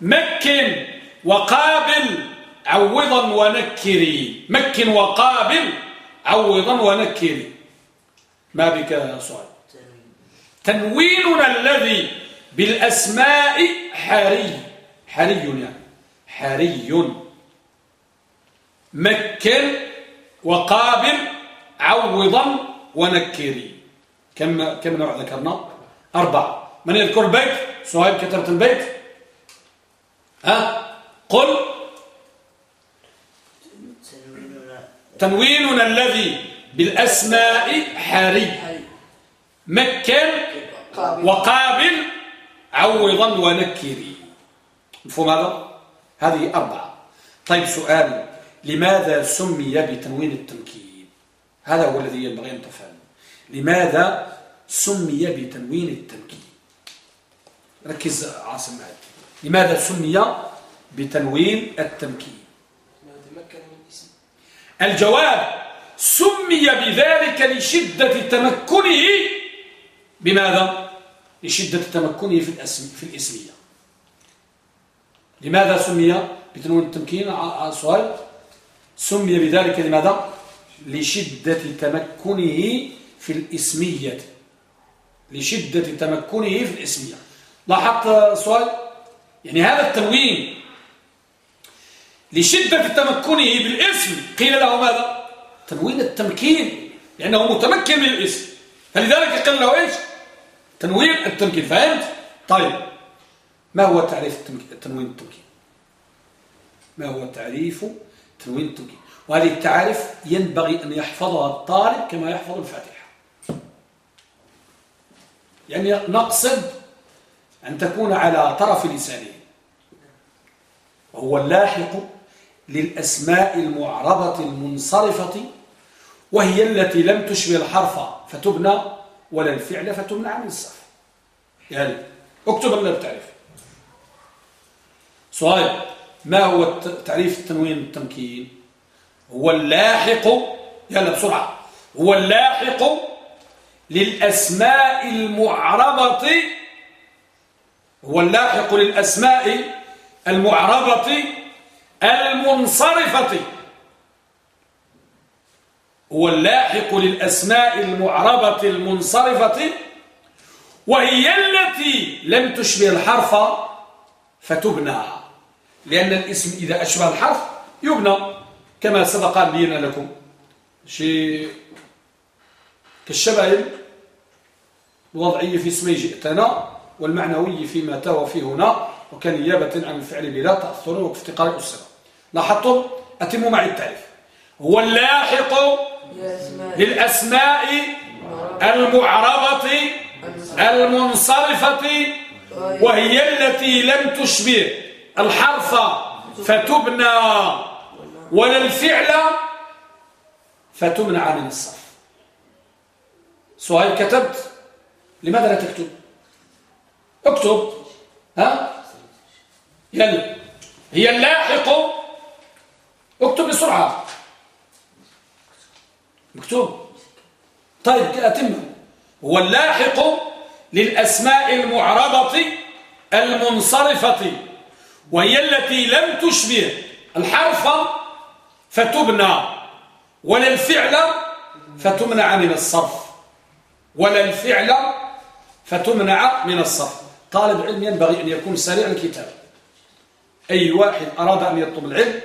مكن وقابل عوضا ونكري. مكن وقابل عوضا ونكري. ما بك يا سؤال؟ تنويننا الذي بالأسماء حري حري يعني. حري مكن وقابل عوضا ونكري. كم كم نوع ذكرنا؟ أربعة. من يذكر البيت؟ سهيل كتبت البيت. ها؟ قل. تنويننا الذي بالأسماء حري. مكن وقابل عوضا ونكري. مفهوم هذا؟ هذه أربعة. طيب سؤال. لماذا سمي بتنوين التمكين؟ هذا هو الذي ينبغي أن تفهم. لماذا سمي بتنوين التمكين ركز عاصم معي لماذا سمي بتنوين التمكين الجواب سمي بذلك لشدة تمكنه. بماذا؟ لشدة تمكنه في الاسم في الإسمية. لماذا سمي بتنوين التمكين؟ سؤال. سمي بذلك لماذا؟ لشدة تمكنه في الإسمية لشدة تمكنه في الإسمية. لاحظت سؤال؟ يعني هذا التنوين لشدة تمكنه بالاسم. قيل له ماذا؟ تنوين التمكين لأنه متمكن من الاسم. فلذلك قال له إيش؟ تنوين التمكين. فهمت؟ طيب ما هو تعريف تنوين التمكين؟ ما هو تعريف تنوين التمكين؟ وهذه التعارف ينبغي أن يحفظها الطالب كما يحفظ الفاتحة يعني نقصد أن تكون على طرف لسانه. وهو اللاحق للأسماء المعربة المنصرفة وهي التي لم تشبه الحرف فتبنى ولا الفعل فتمنع من الصرف. يعني اكتب اللي بتعرف. سؤال ما هو تعريف التنوين التمكين؟ هو اللاحق يلا بسرعة. هو اللاحق للأسماء المعربة هو اللاحق للأسماء المعربة المنصرفة. هو اللاحق للأسماء المعربة المنصرفة وهي التي لم تشبه الحرف فتبنى. لأن الاسم إذا أشبه الحرف يبنى كما سبق أن بينا لكم. شيء كالشبه الوضعي في اسمي جئتنا والمعنوي فيما تهوى فيه هنا وكان نيابة عن الفعل بلا تأثر وافتقار الأسرة لاحظتم؟ أتموا معي التعريف. هو اللاحق للأسماء المعربة المنصرفة وهي التي لم تشبه الحرف فتبنى ولا الفعل فتمنع من الصرف. سؤال كتبت. لماذا لا تكتب؟ اكتب. ها؟ يلا. هي اللاحق. اكتب بسرعة. مكتوب. طيب أتم. هو اللاحق للأسماء المعربة المنصرفة وهي التي لم تشبه الحرف فتبنى ولا الفعل فتمنع من الصرف. ولا الفعل فتمنع من الصرف. طالب علم ينبغي أن يكون سريع الكتاب. أي واحد أراد أن يطلب العلم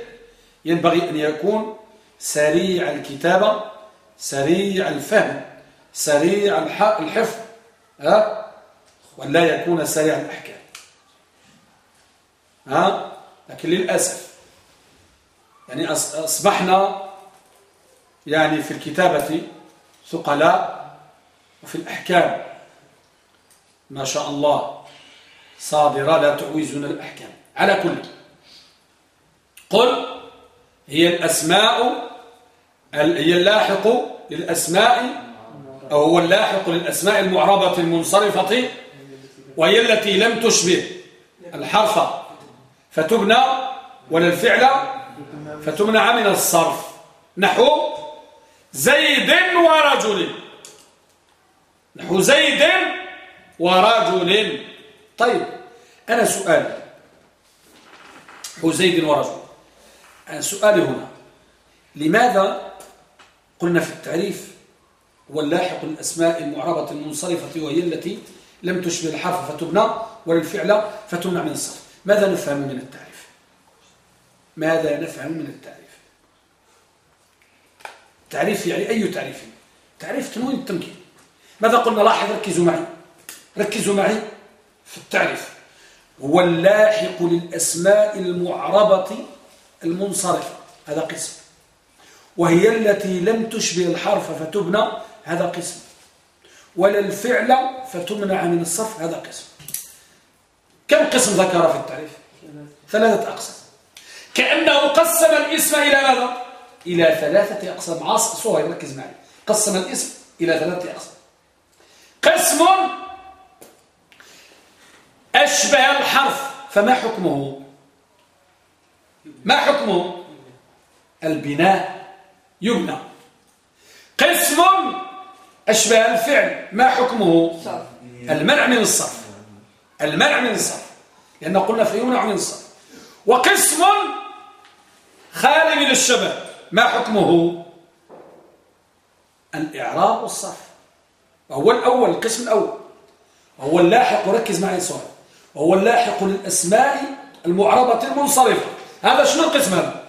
ينبغي أن يكون سريع الكتابة سريع الفهم سريع الحفظ ها؟ ولا يكون سريع الأحكام. ها؟ لكن للأسف يعني أصبحنا يعني في الكتابة ثقلاء وفي الأحكام. ما شاء الله. صادرة لا تعوزنا الأحكام. على كل. قل هي الأسماء هي اللاحق للأسماء أو هو اللاحق للأسماء المعربة المنصرفة وهي التي لم تشبه. الحرف. فتبنى ولا الفعل؟ فتمنع من الصرف. نحو زيد ورجل. نحو زيد ورجل. طيب أنا سؤال. زيد ورجل. أنا سؤالي هنا. لماذا قلنا في التعريف واللاحق الأسماء المعربة المنصرفة وهي التي لم تشبه الحرف فتبنى وللفعل فتمنع من الصرف؟ ماذا نفهم من التعريف؟ ماذا نفهم من التعريف؟ تعريف يعني أي تعريف؟ تعريف تنوين التمكين ماذا قلنا؟ لاحظ ركزوا معي. ركزوا معي في التعريف. هو اللاحق للأسماء المعربة المنصرفة هذا قسم. وهي التي لم تشبه الحرف فتبنى هذا قسم. ولا الفعل فتمنع من الصرف هذا قسم. كم قسم ذكر في التعريف؟ ثلاثة أقسام. كأنه قسم الاسم إلى ماذا؟ إلى ثلاثة أقسام. عاص صهيب ركز معي. قسم الاسم إلى ثلاثة أقسام. قسم أشبه الحرف فما حكمه؟ ما حكمه؟ البناء يبنى. قسم أشبه الفعل ما حكمه؟ المنع من الصرف. المنع من الصرف. لأن قلنا فيمنع من الصرف. وقسم خالي من الشبه ما حكمه؟ الإعراب والصرف. وهو الأول القسم الأول. وهو اللاحق وركز معي السؤال وهو اللاحق للأسماء المعربة المنصرفة. هذا شنو القسم هذا؟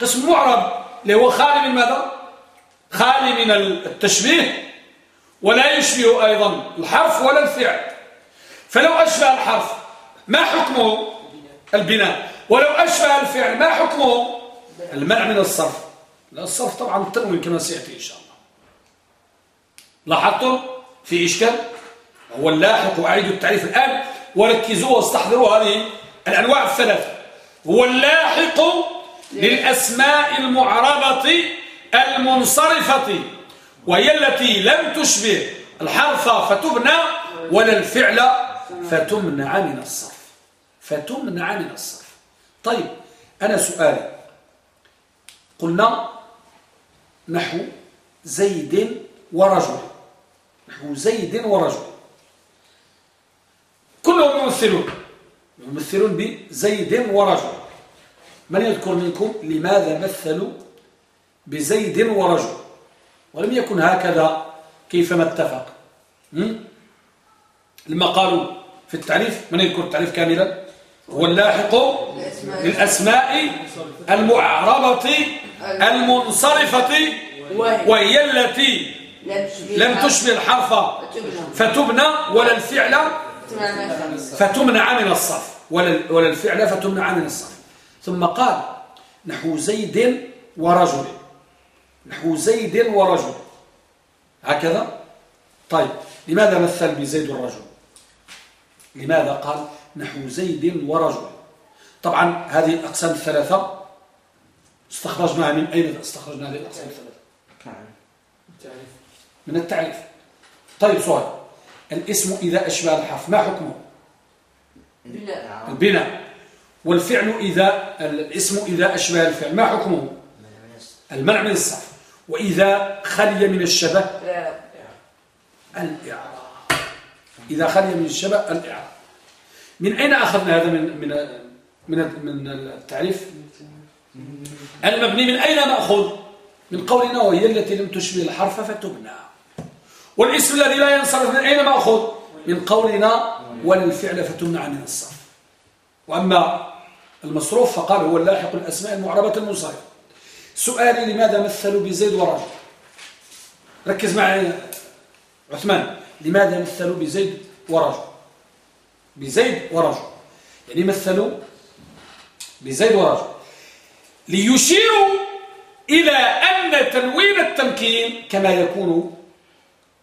قسم معرب اللي هو خالي من ماذا؟ خالي من التشبيه ولا يشبه أيضا الحرف ولا الفعل. فلو أشبه الحرف ما حكمه؟ البناء. ولو أشبه الفعل ما حكمه؟ المنع من الصرف. لا الصرف طبعا التنوين كما سيأتي إن شاء الله. لاحظتم في إشكال؟ هو اللاحق وأعيد التعريف الآن. وركزوا واستحضروا هذه الأنواع الثلاثة. هو اللاحق للأسماء المعربة المنصرفة وهي التي لم تشبه الحرف فتبنى ولا الفعل فتمنع من الصرف. فتمنع من الصرف. طيب أنا سؤالي. قلنا نحو زيد ورجل. نحو زيد ورجل. كلهم يمثلون. يمثلون بزيد ورجل. من يذكر منكم لماذا مثلوا بزيد ورجل؟ ولم يكن هكذا كيفما اتفق. لما قالوا في التعريف من يذكر التعريف كاملا؟ هو اللاحق للأسماء المعربة المنصرفة وهي التي لم تشبه الحرف. فتبنى. ولا الفعل فتمنع من الصرف. ولا الفعل فتمنع من الصرف. ثم قال نحو زيد ورجل. نحو زيد ورجل. هكذا؟ طيب لماذا مثل بزيد الرجل؟ لماذا قال نحو زيد ورجل؟ طبعا هذه الأقسام الثلاثة استخرجناها من أين استخرجنا هذه الأقسام الثلاثة؟ من التعريف. طيب سؤال. الاسم إذا أشبه الحرف ما حكمه؟ البناء. والفعل إذا الاسم إذا أشبه الفعل ما حكمه؟ المنع من الصرف. وإذا خلي من الشبه؟ الإعراب. إذا خلي من الشبه الإعراب. من أين أخذنا هذا من من من من التعريف؟ المبني من أين نأخذ؟ من قولنا وهي التي لم تشبه الحرف فتبنى. والاسم الذي لا ينصرف من أين مأخذ من قولنا وللفعل فتمنع من الصرف وأما المصروف فقال هو اللاحق الأسماء المعربة المنصرفة سؤالي لماذا مثلوا بزيد ورجل ركز معي عثمان. لماذا مثلوا بزيد ورجل بزيد ورجل يعني مثلوا بزيد ورجل ليشيروا إلى أن تنوين التمكين كما يكون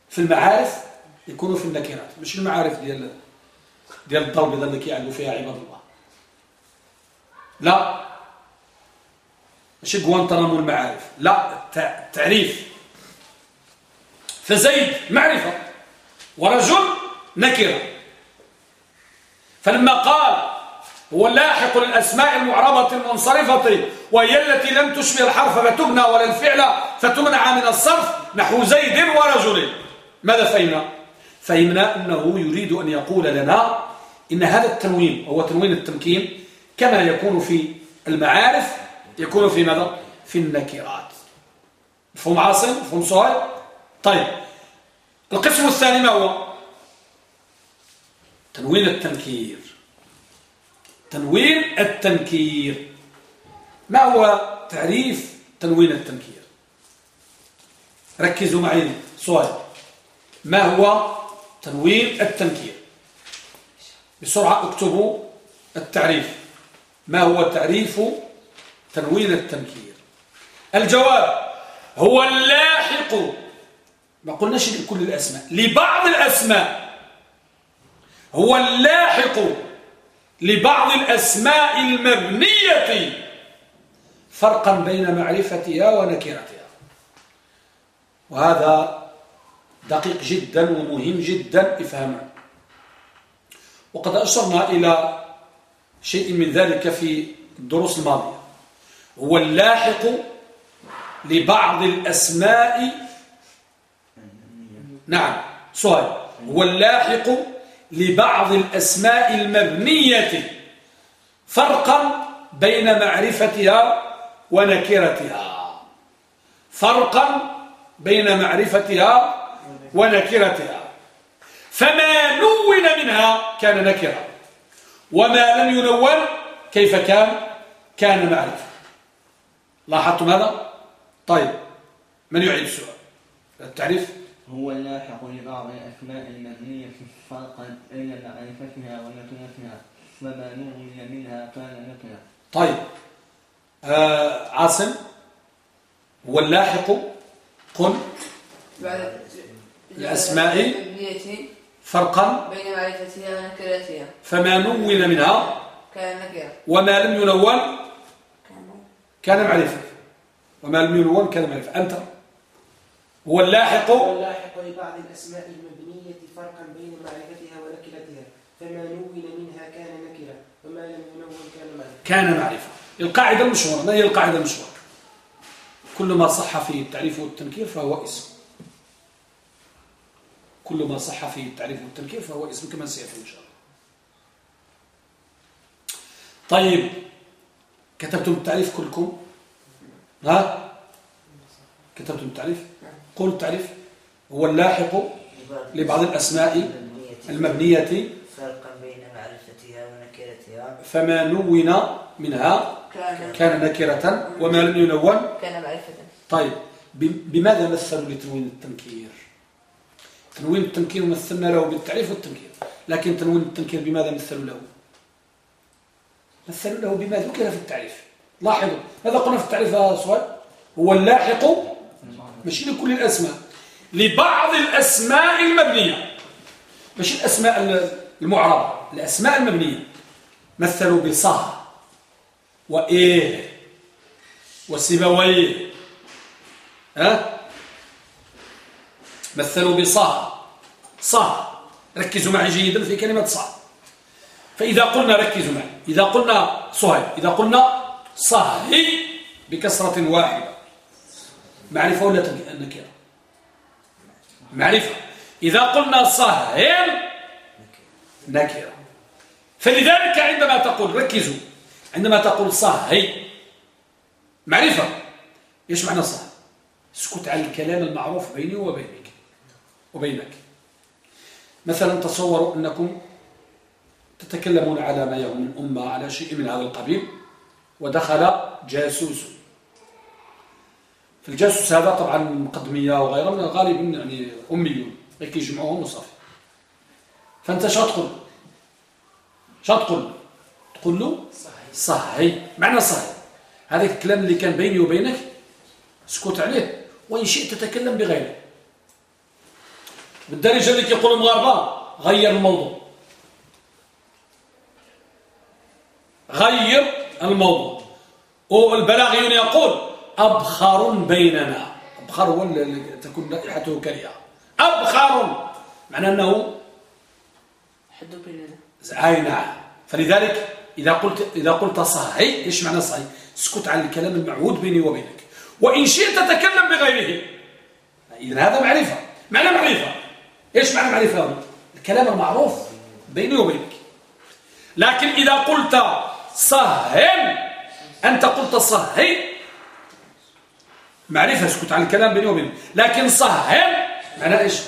في المعارف يكون في النكرات مش المعارف ديال ديال الضرب اللي كيعلوا فيها عباد الله. لا. ماشي غوانتنامو المعارف. لا التعريف. فزيد معرفة. ورجل نكرة فلما قال هو لاحق للأسماء المعربة المنصرفة وهي التي لم تشبه الحرف فتبنى ولا الفعل فتمنع من الصرف نحو زيد ورجل. ماذا فهمنا؟ فهمنا أنه يريد أن يقول لنا إن هذا التنوين هو تنوين التمكين كما يكون في المعارف يكون في ماذا؟ في النكرات مفهوم عاصم؟ مفهوم سؤال؟ طيب القسم الثاني ما هو؟ تنوين التنكير تنوين التنكير ما هو تعريف تنوين التنكير ركزوا معي سؤال ما هو تنوين التنكير؟ بسرعة اكتبوا التعريف. ما هو تعريف تنوين التنكير؟ الجواب هو اللاحق. ما قلناش لكل الأسماء لبعض الأسماء. هو اللاحق لبعض الأسماء المبنية فرقا بين معرفتها ونكرتها وهذا دقيق جدا ومهم جدا افهمه. وقد أشرنا إلى شيء من ذلك في الدروس الماضية. هو اللاحق لبعض الأسماء. نعم سؤال. هو اللاحق لبعض الأسماء المبنية فرقا بين معرفتها ونكرتها. فرقا بين معرفتها ونكرتها. فما نون منها كان نكرة وما لم ينون كيف كان؟ كان معرفة. لاحظتم هذا؟ طيب من يعيد السؤال؟ التعريف؟ هو اللاحق لبعض الأسماء المبنية فرقا بين معرفتها ونكرتها. فما نون منها كان نكرة طيب آه عاصم هو اللاحق قل الأسماء فرقا بين معرفتها ونكرتها فما نون منها كان نكرة. وما لم ينون كان معرفة. وما لم ينون كان معرفة. أنت. هو اللاحق. واللاحق لبعض الأسماء المبنية فرقا بين معرفتها ونكرتها فما نون منها كان نكرة. وما لم ينون كان معرفة. كان معرفة. القاعدة المشهورة. ما هي القاعدة المشهورة؟ كل ما صح فيه التعريف والتنكير فهو اسم. كل ما صح فيه التعريف والتنكير فهو اسم كما سيأتي إن شاء الله. طيب كتبتم التعريف كلكم؟ ها؟ كتبتم التعريف؟ قول التعريف. هو اللاحق لبعض الأسماء المبنية فرقا بين معرفتها ونكرتها. فما نون منها كان. نكرة وما لم ينون. كان معرفة طيب بماذا مثلوا لتنوين التنكير؟ تنوين التنكير مثلنا له بالتعريف والتنكير. لكن تنوين التنكير بماذا مثلوا له؟ مثلوا له بما ذكر في التعريف. لاحظوا. هذا قلنا في التعريف هذا سؤال؟ هو اللاحق ماشي لكل الأسماء. لبعض الأسماء المبنية. مش الأسماء المعربة. الأسماء المبنية. مثلوا بصه وإيه وسيبويه. ها؟ مثلوا بصه صه ركزوا معي جيدا في كلمة صه فإذا قلنا ركزوا معي إذا قلنا صهيب إذا قلنا صهي بكسرة واحدة. معرفة ولا نكرة. معرفة. إذا قلنا صهيب نكرة. فلذلك عندما تقول ركزوا عندما تقول صهي معرفة. إيش معنى صح اسكت عن الكلام المعروف بيني وبينك. وبينك. مثلا تصوروا أنكم تتكلمون على ما يهم الأمة على شيء من هذا القبيل ودخل جاسوس. في الجاسوس هذا طبعا مقدمية وغيره من الغالب يعني أميون. هيك يجمعوهم وصافي. فأنت شو تقول؟ شو تقول؟ تقول له صحي معنى صحي هذا الكلام اللي كان بيني وبينك اسكت عليه. وإن شئت تتكلم بغيره بالدرجة اللي يقول المغاربة غير الموضوع. غير الموضوع. والبلاغيون يقول أبخر بيننا. أبخر هو اللي تكون رائحته كريهة. أبخر. معنى أنه حد بيننا. أي نعم فلذلك إذا قلت إذا قلت صحيح إيش معنى صحيح؟ اسكت عن الكلام المعهود بيني وبينك. وإن شئت تتكلم بغيره. إذا هذا معرفة. معنى معرفة. إيش معنى معرفة الكلام المعروف بيني وبينك. لكن إذا قلت صهن أنت قلت صهي معرفة أسكت عن الكلام بيني وبينك. لكن صهن معنى إيش؟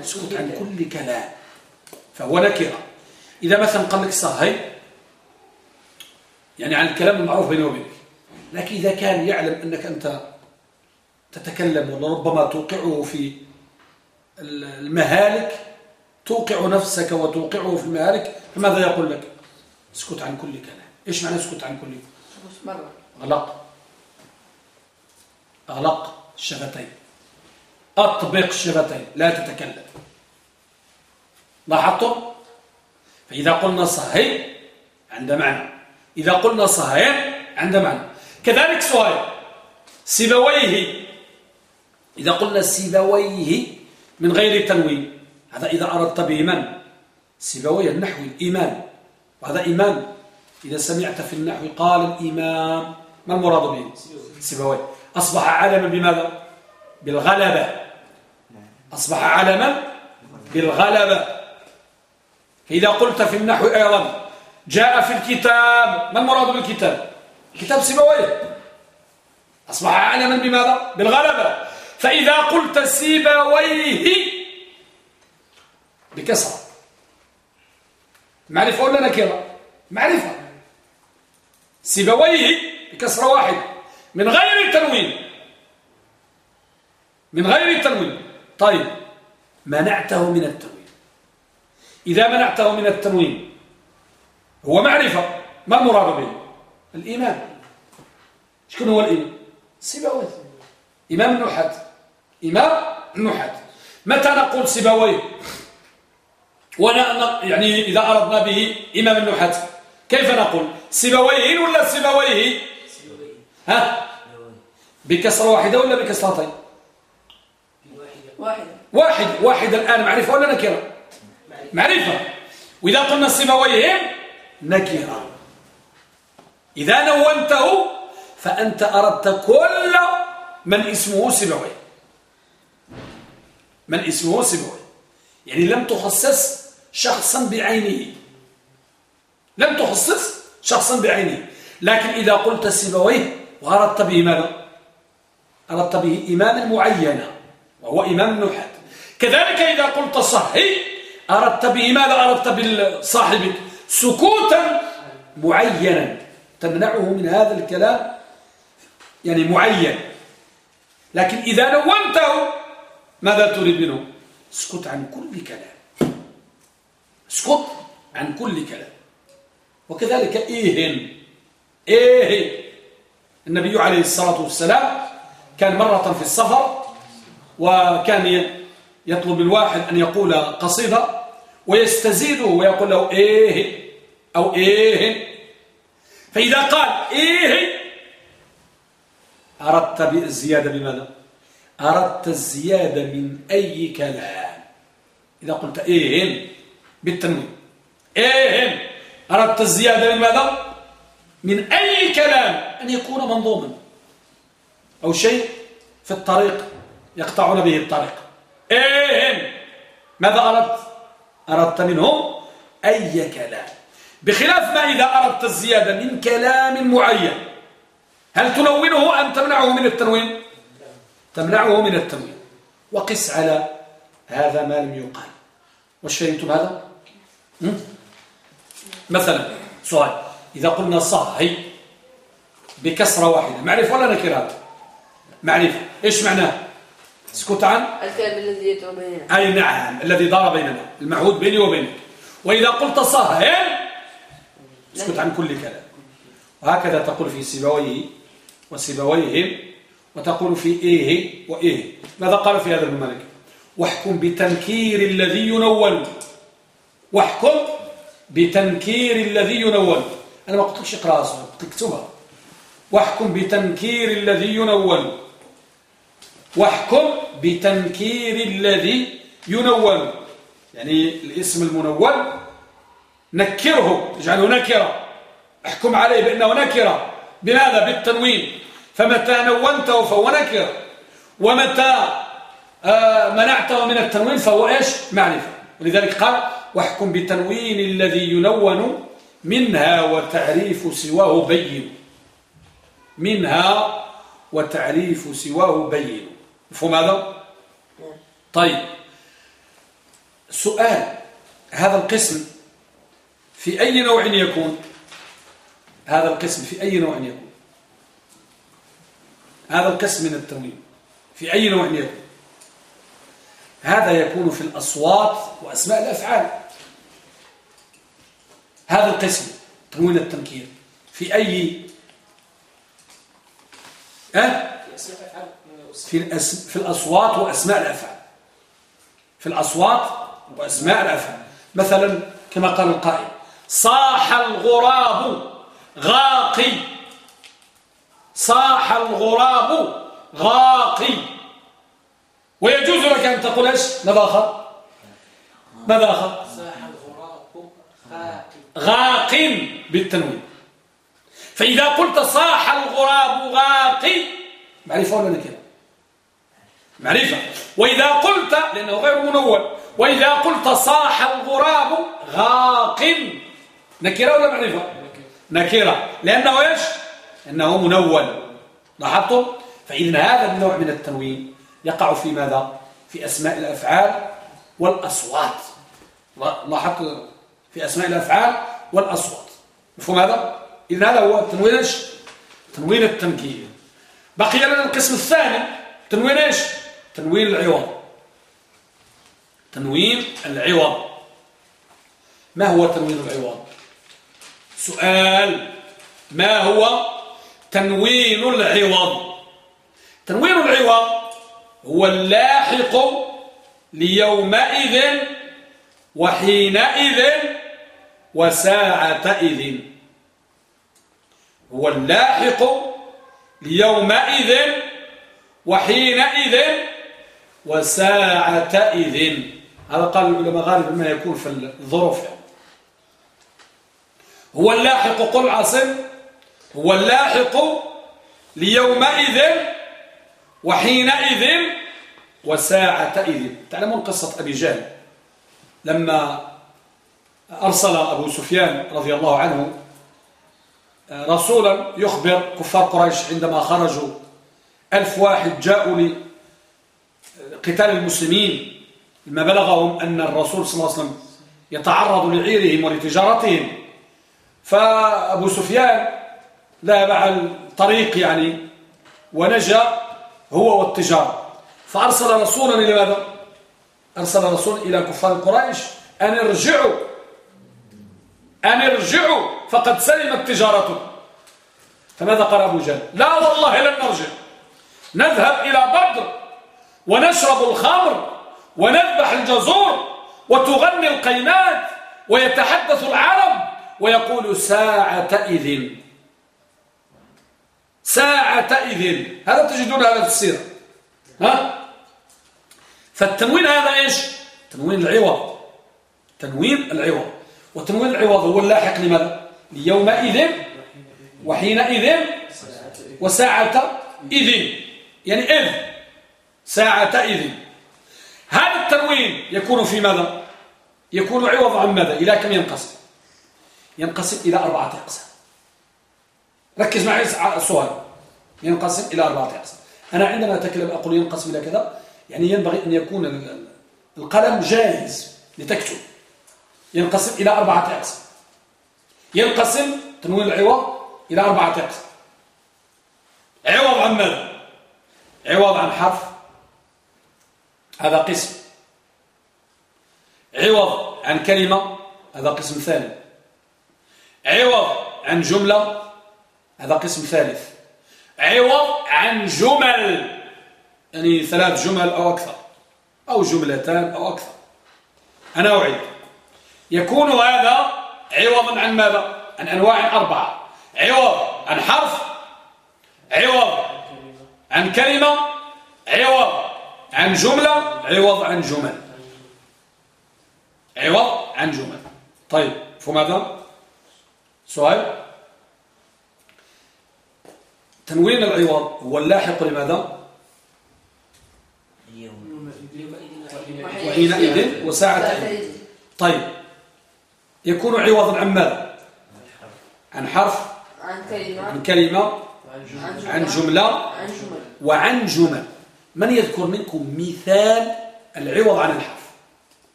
أسكت عن كل كلام. فهو نكرة. إذا مثلا قال لك صهي يعني عن الكلام المعروف بيني وبينك. لكن إذا كان يعلم أنك أنت تتكلم ولربما توقعه في المهالك توقع نفسك وتوقعه في المهالك فماذا يقول لك؟ اسكت عن كل كلام. إيش معنى اسكت عن كل؟ مرة. أغلق. أغلق الشفتين. أطبق الشفتين. لا تتكلم. لاحظتم؟ فإذا قلنا صهي عند معنى. إذا قلنا صهي عند معنى. كذلك سؤال سيبويه. إذا قلنا سيبويه من غير تنوين. هذا إذا أردت به من سيبوية النحو الإيمان. وهذا إيمان. إذا سمعت في النحو قال الإمام ما المراد به؟ سيبوية. أصبح علما بماذا؟ بالغلبة. أصبح علما بالغلبة. إذا قلت في النحو أيضا جاء في الكتاب. ما المراد بالكتاب؟ كتاب سيبوية. أصبح علما بماذا؟ بالغلبة. فإذا قلت سيبويه بكسرة معرفة ولا نكرة معرفة. سيبويه بكسرة واحدة من غير تنوين من غير تنوين طيب منعته من التنوين. إذا منعته من التنوين هو معرفة ما المراد به؟ الإيمان. شكون هو الإيمان؟ سيبويه إمام النحات إمام النحات متى نقول سيبويه؟ ونا يعني إذا أردنا به إمام النحات كيف نقول؟ سيبويه ولا سيبويه؟ ها؟ بكسرة واحدة ولا بكسرتين؟ واحدة. واحد. واحد الآن. معرفة ولا نكرة؟ معرفة. وإذا قلنا سيبويه نكرة. إذا نونته فأنت أردت كل من اسمه سيبويه. من اسمه سيبويه يعني لم تخصص شخصا بعينه. لم تخصص شخصا بعينه. لكن إذا قلت سيبويه وأردت به ماذا؟ أردت به إماما معينا وهو إمام النحات كذلك إذا قلت صحي أردت به ماذا؟ أردت بالصاحب سكوتا معينا. تمنعه من هذا الكلام يعني معين. لكن إذا نونته ماذا تريد منه؟ اسكت عن كل كلام. اسكت عن كل كلام. وكذلك إيهن إيه؟ النبي عليه الصلاة والسلام كان مرة في السفر وكان يطلب الواحد أن يقول قصيدة ويستزيده ويقول له إيه أو إيه؟ فإذا قال إيه؟ أردت الزيادة بماذا؟ أردت الزيادة من أي كلام. إذا قلت إيه؟ بالتنوين. إيه؟ أردت الزيادة من ماذا؟ من أي كلام؟ أن يكون منظوما. أو شيء في الطريق يقطعون به الطريق. إيه؟ ماذا أردت؟ أردت منهم أي كلام. بخلاف ما إذا أردت الزيادة من كلام معين هل تنونه أم تمنعه من التنوين؟ تمنعه من التنوين وقس على هذا ما لم يقال. وش فهمتم هذا؟ مثلا سؤال. إذا قلنا صهي بكسرة واحدة. معرفة ولا نكرات معرفة. إيش معناه؟ اسكت عن؟ الكلام الذي يدعو بيننا. أي نعم الذي دار بيننا. المعهود بيني وبينك. وإذا قلت صهي اسكت عن كل كلام. وهكذا تقول في سيبويه وسيبويهم وتقول في إيه وإيه ماذا قال في هذا ابن مالك؟ واحكم بتنكير الذي ينون واحكم بتنكير الذي ينون أنا ما قلت لكش اقرأ تكتبها واحكم بتنكير الذي ينون واحكم بتنكير الذي ينون يعني الاسم المنون نكره اجعله نكرة. احكم عليه بأنه نكرة. بماذا؟ بالتنوين. فمتى نونته فهو نكرة ومتى آه منعته من التنوين فهو إيش؟ معرفة. ولذلك قال واحكم بتنوين الذي ينون منها وتعريف سواه بين. منها وتعريف سواه بين. مفهوم هذا؟ طيب. سؤال هذا القسم في أي نوع يكون؟ هذا القسم في أي نوع يكون؟ هذا القسم من التنوين في أي نوع يكون. هذا يكون في الأصوات وأسماء الأفعال. هذا القسم تنوين التنكير في أي أه؟ في, الأس... في الأصوات وأسماء الأفعال. في الأصوات وأسماء الأفعال. مثلا كما قال القائل صاح الغراب غاقي. صاح الغراب غاقي. ويجوز لك أن تقول إيش؟ ماذا آخر؟ ماذا آخر؟ صاح الغراب غاقي. غاق بالتنوين. فإذا قلت صاح الغراب غاقي معرفة ولا نكرة؟ معرفة. وإذا قلت لأنه غير منون. وإذا قلت صاح الغراب غاق نكرة ولا معرفة؟ نكرة. لأنه إيش؟ أنه منون لاحظتم؟ فإذا هذا النوع من التنوين يقع في ماذا؟ في أسماء الأفعال والأصوات. لاحظت في أسماء الأفعال والأصوات. مفهوم هذا؟ إذن هذا هو تنوين إيش؟ تنوين التنكير بقي لنا القسم الثاني. تنوين إيش؟ تنوين العوض. تنوين العوض. ما هو تنوين العوض؟ سؤال. ما هو تنوين العوض. تنوين العوض هو اللاحق ليومئذ وحينئذ وساعتئذ. هو اللاحق ليومئذ وحينئذ وساعتئذ. هذا قال العلماء غالبا ما يكون في الظروف. هو اللاحق قل عاصم. هو اللاحق ليومئذ وحينئذ وساعتئذ. تعلمون قصة أبي جهل؟ لما أرسل أبو سفيان رضي الله عنه رسولا يخبر كفار قريش عندما خرجوا ألف واحد جاءوا لقتال المسلمين لما بلغهم أن الرسول صلى الله عليه وسلم يتعرض لعيرهم ولتجارتهم. فأبو سفيان ذهب على الطريق يعني ونجا هو والتجارة فأرسل رسولا إلى ماذا؟ أرسل رسول إلى كفار قريش أن ارجعوا أن ارجعوا فقد سلمت تجارته فماذا قال أبو جهل؟ لا والله لن نرجع. نذهب إلى بدر ونشرب الخمر ونذبح الجزور وتغني القينات ويتحدث العرب ويقول ساعة إذن. ساعة إذن هذا تجدون هذا في السيرة ها؟ فالتنوين هذا إيش؟ تنوين العوض. تنوين العوض. وتنوين العوض هو اللاحق لماذا؟ ليومئذ وحينئذ وساعة إذن يعني إذ. ساعة إذن هذا التنوين يكون في ماذا؟ يكون عوض عن ماذا؟ إلى كم ينقسم؟ ينقسم إلى أربعة أقسام. ركز معي السؤال. ينقسم إلى أربعة أقسام. أنا عندما أتكلم أقول ينقسم إلى كذا. يعني ينبغي أن يكون القلم جاهز لتكتب. ينقسم إلى أربعة أقسام. ينقسم تنوين العوض إلى أربعة أقسام. عوض عن ماذا؟ عوض عن حرف. هذا قسم. عوض عن كلمة. هذا قسم ثاني. عوض عن جملة. هذا قسم ثالث. عوض عن جمل. يعني ثلاث جمل أو أكثر. أو جملتان أو أكثر. أنا أعيد. يكون هذا عوضا عن ماذا؟ عن أنواع أربعة. عوض عن حرف. عوض عن كلمة. عوض عن جملة. عوض عن جمل. عوض عن جمل. طيب فماذا؟ سؤال. تنوين العوض هو اللاحق لماذا؟ وحينئذ وساعة طيب يكون عوضا عن ماذا؟ عن حرف عن كلمة. عن كلمة عن جملة. وعن جمل. من يذكر منكم مثال العوض عن الحرف؟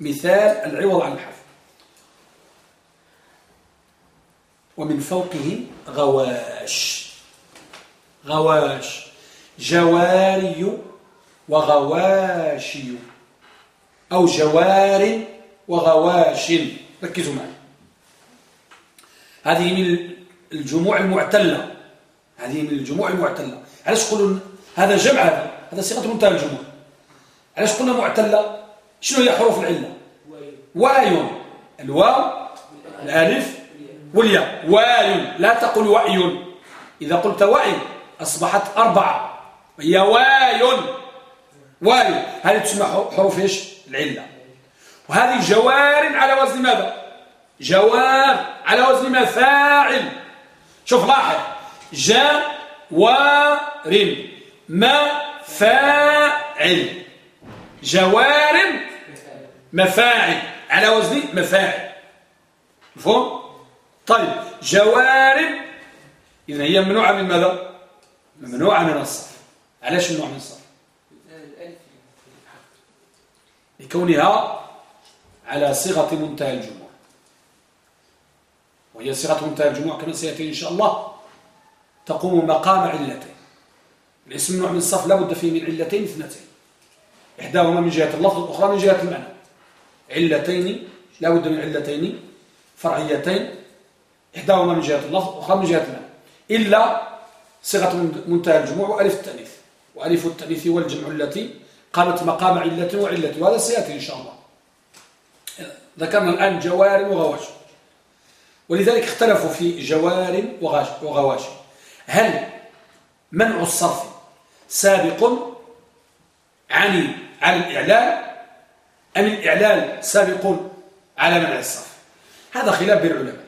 مثال العوض عن الحرف. ومن فوقه غواش. غواش. جواري وغواشي. أو جوار وغواش. ركزوا معي. هذه من الجموع المعتلة. هذه من الجموع المعتلة. علاش قولوا هذا جمع هذا؟ هذا صيغة منتهى الجموع. علاش قلنا معتلة؟ شنو هي حروف العلة؟ واي. الواو الألف والياء. واي. لا تقل وأي إذا قلت وأي أصبحت أربعة. هي واي. واي. هذه تسمى حروف إيش؟ العلة. وهذه جوار على وزن ماذا؟ جوار على وزن ما؟ فاعل. شوف لاحظ. جوار. ما؟ فاعل. جوار. مفاعل على وزن مفاعل مفهوم؟ طيب. جوار. إذا هي ممنوعة من ماذا؟ ممنوعة من الصرف علاش ممنوعة من الصرف لكونها على صيغة منتهى الجموع. وهي صيغة منتهى الجموع كما سيأتي إن شاء الله. تقوم مقام علتين. الاسم ممنوع من الصرف لابد فيه من علتين اثنتين. إحداهما من جهة اللفظ الأخرى من جهة المعنى. علتين لابد من علتين فرعيتين. إحداهما من جهة اللفظ وأخرى من جهة المعنى. إلا صيغة منتهى الجموع وألف التأنيث وألف التأنيث والجمع التي قامت مقام علة وعلة. وهذا سيأتي إن شاء الله. ذكرنا الآن جوار وغواش. ولذلك اختلفوا في جوار وغواش. هل منع الصرف سابق عن على الإعلان أم الإعلان سابق على منع الصرف؟ هذا خلاف بين العلماء.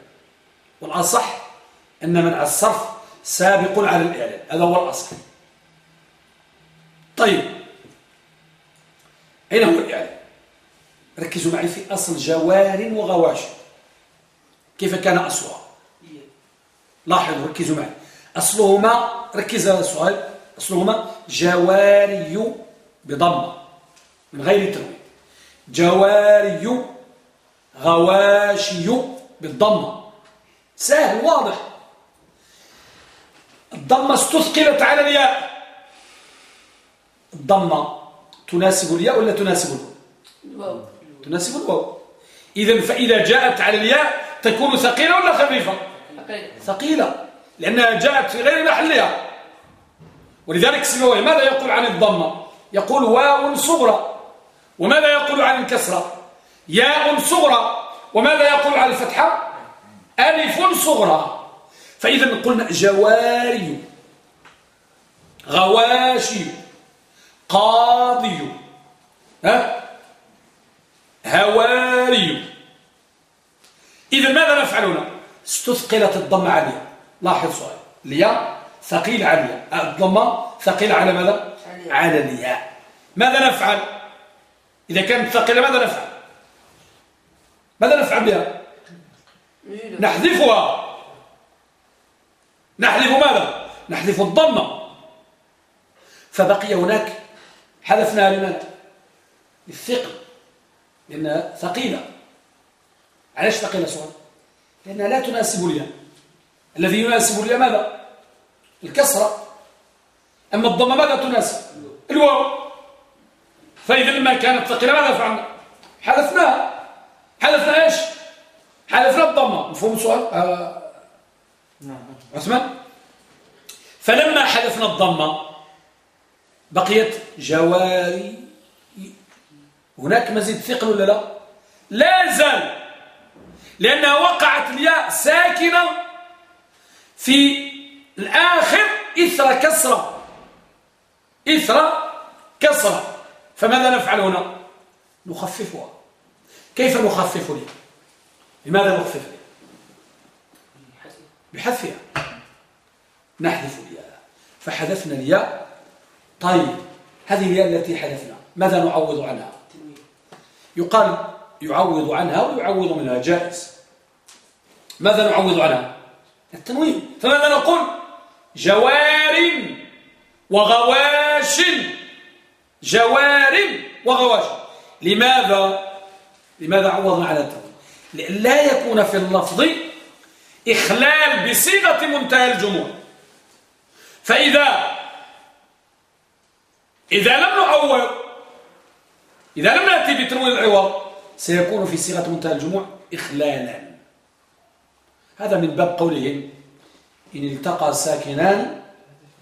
والأصح أن منع الصرف سابق على الإعلان هذا هو الأصل. طيب. أين هو الإعلان ركزوا معي في أصل جوار وغواش. كيف كان أصلها لاحظوا ركزوا معي. أصلهما ركز هذا السؤال. أصلهما جواري بضمة من غير تنوين جواري غواشي بالضمة سهل واضح. الضمة استثقلت على الياء. الضمة تناسب الياء ولا تناسب الواو؟ تناسب الواو. إذا فإذا جاءت على الياء تكون ثقيلة ولا خفيفة؟ ثقيلة. لأنها جاءت في غير محلها ولذلك سنوي ماذا يقول عن الضمة؟ يقول واو صغرى. وماذا يقول عن الكسرة؟ ياء صغرى. وماذا يقول عن الفتحة؟ ألف صغرى. فإذا قلنا جواري غواشي قاضي ها؟ هواري. إذا ماذا نفعل هنا استثقلت الضمة عليها لاحظ سؤال. الياء ثقيل عليها الضمة ثقيل على ماذا؟ على الياء ماذا نفعل؟ إذا كانت ثقيلة ماذا نفعل؟ ماذا نفعل بها؟ نحذفها. نحذف ماذا؟ نحذف الضمة فبقي هناك حذفناها لماذا؟ للثقل لأنها ثقيلة. علاش ثقيلة سؤال؟ لأنها لا تناسب الياء. الذي يناسب الياء ماذا؟ الكسرة. أما الضمة ماذا تناسب؟ الواو. فإذا لما كانت ثقيلة ماذا فعلنا؟ حذفناها. حذفنا إيش؟ حذفنا الضمة مفهوم السؤال؟ آه. نعم. عثمان؟ فلما حذفنا الضمة بقيت جواري هناك مزيد ثقل ولا لا؟ لا زال لأنها وقعت الياء ساكنة في الآخر إثر كسرة. إثر كسرة. فماذا نفعل هنا؟ نخففها. كيف نخفف الياء لماذا نخفف الياء بحذفها نحذف الياء. فحذفنا الياء. طيب هذه الياء التي حذفنا ماذا نعوض عنها؟ يقال يعوض عنها ويعوض منها جائز. ماذا نعوض عنها؟ التنوين. فماذا نقول؟ جوار وغواش. جوار وغواش. لماذا؟ لماذا عوضنا على التنوين؟ لأن لا يكون في اللفظ إخلال بصيغة منتهى الجموع فإذا إذا لم نعوض إذا لم نأتي بتنوين العوض سيكون في صيغة منتهى الجموع إخلالا. هذا من باب قولهم إن التقى ساكنان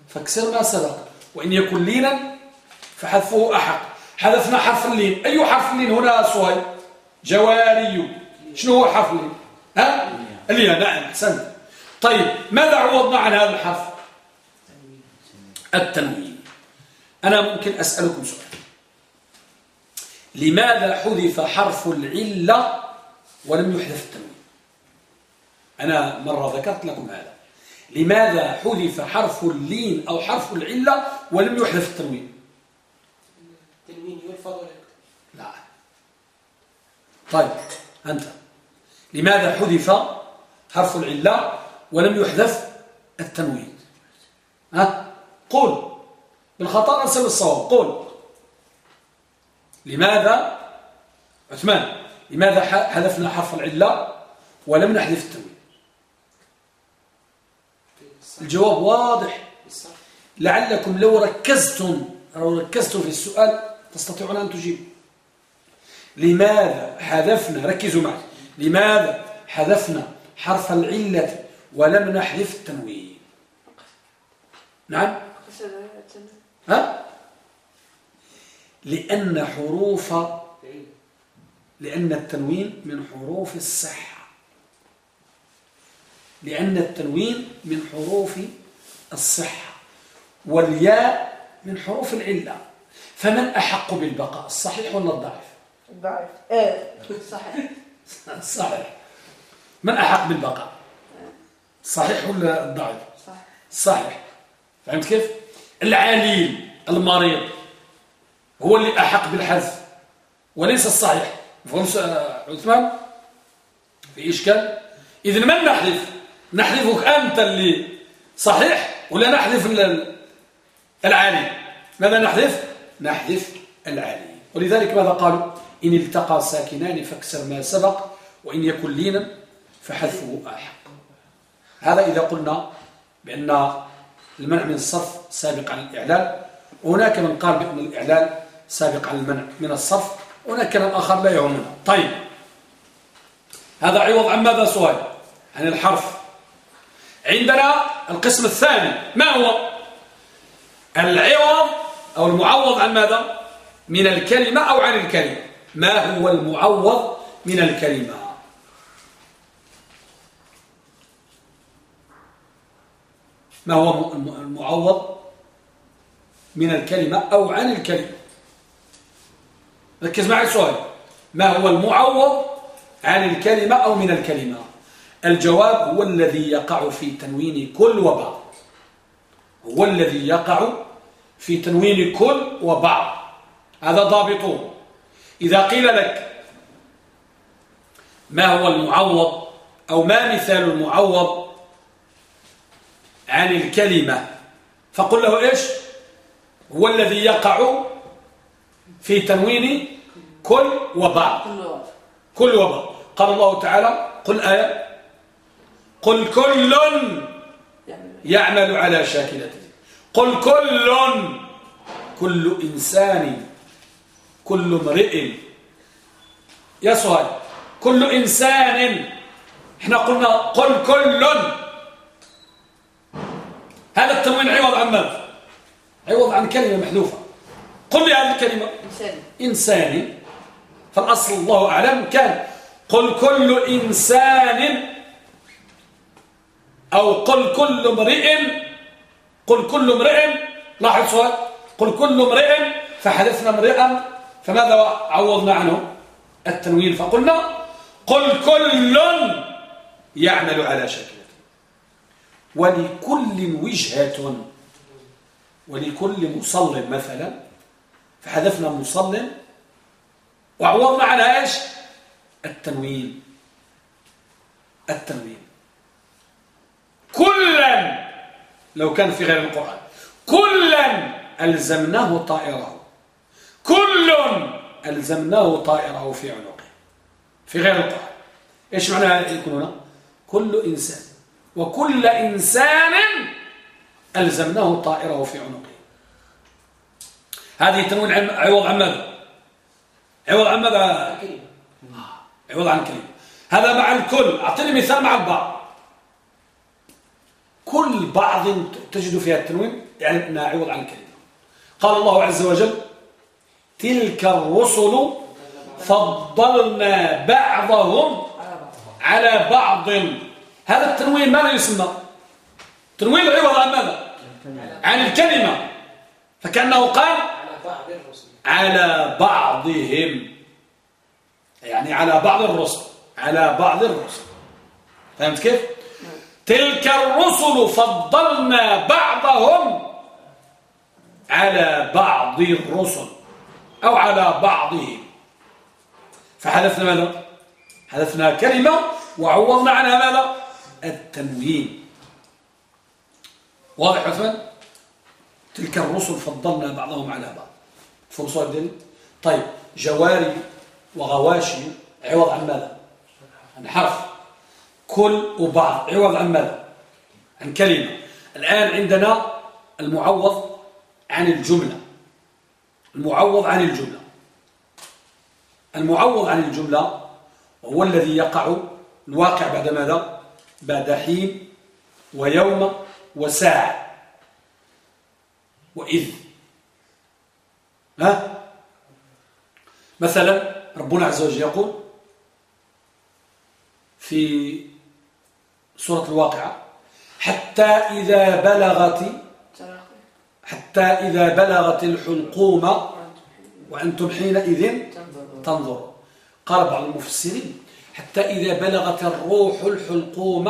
فاكسر ما سبق وإن يكن لينا فحذفه أحق. حذفنا حرف اللين. أي حرف اللين هنا سؤال جواري. شنو هو حرف اللين؟ ها؟ اللين نعم أحسنت. طيب ماذا عوضنا عن هذا الحرف؟ التنوين. أنا ممكن أسألكم سؤال. لماذا حذف حرف العلة ولم يحذف التنوين؟ أنا مرة ذكرت لكم هذا. لماذا حذف حرف اللين أو حرف العلة ولم يحذف التنوين؟ تنوين يلفظ لا. طيب أنت. لماذا حذف حرف العلة ولم يحذف التنوين. ها؟ قول بالخطأ أرسل الصواب. قول لماذا؟ عثمان لماذا حذفنا حرف العلة ولم نحذف التنوين؟ الجواب واضح. لعلكم لو ركزتم لو ركزتم في السؤال تستطيعون أن تجيبوا. لماذا حذفنا؟ ركزوا معي. لماذا حذفنا حرف العلة ولم نحذف التنوين. نعم؟ ها؟ لأن حروف لأن التنوين من حروف الصحة. لأن التنوين من حروف الصحة والياء من حروف العلة. فمن أحق بالبقاء الصحيح ولا الضعيف؟ الضعيف. إيه صحيح. *laughs* صحيح. من أحق بالبقاء. صحيح ولا الضعيف صحيح صحيح. فهمت كيف؟ العليل المريض هو اللي أحق بالحذف وليس الصحيح. فهمت عثمان؟ في إشكال؟ إذن من نحذف نحذفك أنت اللي صحيح ولا نحذف العالي ماذا نحذف نحذف العالي ولذلك ماذا قالوا؟ إن التقى ساكنان فاكسر ما سبق وإن يكن لينا فحذفه أحق هذا إذا قلنا بأن المنع من الصرف سابق عن الإعلان وهناك من قال بأن الإعلان سابق عن المنع من الصرف هناك كلام آخر لا يهمنا. طيب. هذا عوض عن ماذا سؤال؟ عن الحرف. عندنا القسم الثاني. ما هو؟ العوض أو المعوض عن ماذا؟ من الكلمة أو عن الكلمة. ما هو المعوض من الكلمة؟ ما هو المعوض من الكلمة أو عن الكلمة. ركز معي السؤال ما هو المعوض عن الكلمة أو من الكلمة؟ الجواب هو الذي يقع في تنوين كل وبعض هو الذي يقع في تنوين كل وبعض هذا ضابطه إذا قيل لك ما هو المعوض أو ما مثال المعوض عن الكلمة. فقل له إيش؟ هو الذي يقع في تنوين كل وبعض كل وبعض قال الله تعالى قل آية. قل كل يعمل على شاكلته. قل كل كل إنسان كل امرئ. يا سؤال كل إنسان إحنا قلنا قل كل. هذا التنوين عوض عن ماذا عوض عن كلمة محذوفة. قل لي هذه الكلمة. إنساني. إنساني. فالأصل الله أعلم كان. قل كل إنسان أو قل كل امرئ قل كل امرئ. لاحظ سؤال. قل كل امرئ فحذفنا امرئا. فماذا عوضنا عنه؟ التنوين فقلنا قل كل يعمل على شكلته ولكل وجهة ولكل مصل مثلا فحذفنا مصل وعوضنا على إيش؟ التنوين. التنوين. كلا لو كان في غير القرآن. كلا ألزمناه طائره. كل ألزمناه طائره في عنقه. في غير القرآن. إيش معنى يكون هنا؟ كل إنسان وكل إنسان ألزمناه طائره في عنقه. هذه تنوين عوض عن ماذا؟ عوض عن ماذا؟ عوض عن كلمة. هذا مع الكل. أعطيني مثال مع البعض. كل بعض تجد فيها التنوين يعني عوض عن كلمة. قال الله عز وجل تلك الرسل فضلنا بعضهم على بعض. هذا التنوين ماذا يسمى؟ تنوين العوض عن ماذا؟ عن الكلمة. فكأنه قال على بعضهم. يعني على بعض الرسل. على بعض الرسل. فهمت كيف؟ تلك الرسل فضلنا بعضهم على بعض الرسل أو على بعضهم. فحذفنا ماذا؟ حذفنا كلمة وعوضنا عنها ماذا؟ التنوين. واضح عثمان تلك الرسل فضلنا بعضهم على بعض. فرصة الدين طيب جواري وغواشي عوض عن ماذا؟ عن حرف. كل وبعض عوض عن ماذا؟ عن كلمة. الآن عندنا المعوض عن الجملة. المعوض عن الجملة. المعوض عن الجملة هو الذي يقع الواقع بعد ماذا؟ بعد حين ويوم وساعة وإذ. ها؟ مثلا ربنا عز وجل يقول في سورة الواقعة حتى إذا بلغت حتى إذا بلغت الحلقوم وأنتم حينئذ تنظروا قال بعض المفسرين حتى إذا بلغت الروح الحلقوم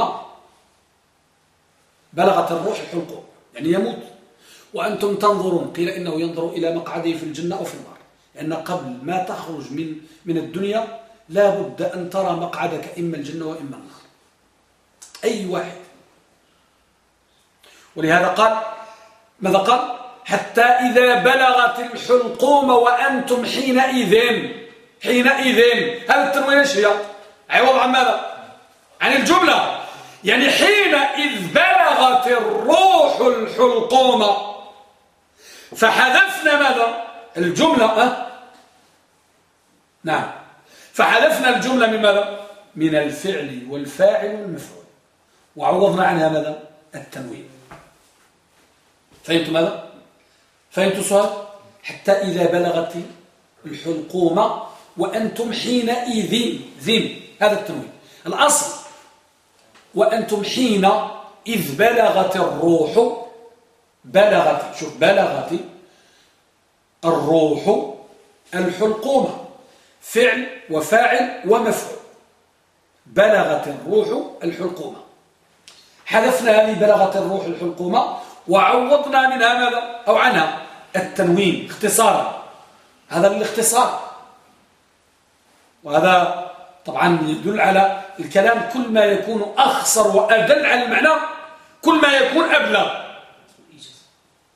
بلغت الروح الحلقوم يعني يموت. وأنتم تنظرون قيل إنه ينظر إلى مقعده في الجنة أو في النار. لأن قبل ما تخرج من من الدنيا لا بد أن ترى مقعدك إما الجنة وإما النار. أي واحد. ولهذا قال ماذا قال؟ حتى إذا بلغت الحلقوم وأنتم حينئذ حينئذ هذا التنوين إيش هي عوض عن ماذا عن الجملة. يعني حينئذ بلغت الروح الحلقوم فحذفنا ماذا؟ الجملة أه؟ نعم. فحذفنا الجملة من ماذا؟ من الفعل والفاعل والمفعول. وعوضنا عنها ماذا؟ التنوين. فهمتم ماذا؟ فهمتوا السؤال؟ حتى إذا بلغت الحلقوم وأنتم حينئذ ذن هذا التنوين الأصل وأنتم حين إذ بلغت الروح بلغت شوف بلغت الروح الحلقومة فعل وفاعل ومفعول. بلغت الروح الحلقومة حذفنا هذه بلغت الروح الحلقومة وعوضنا منها ماذا؟ أو عنها التنوين اختصارا. هذا الاختصار وهذا طبعا يدل على الكلام كل ما يكون أخصر وأدل على المعنى كل ما يكون أبلغ.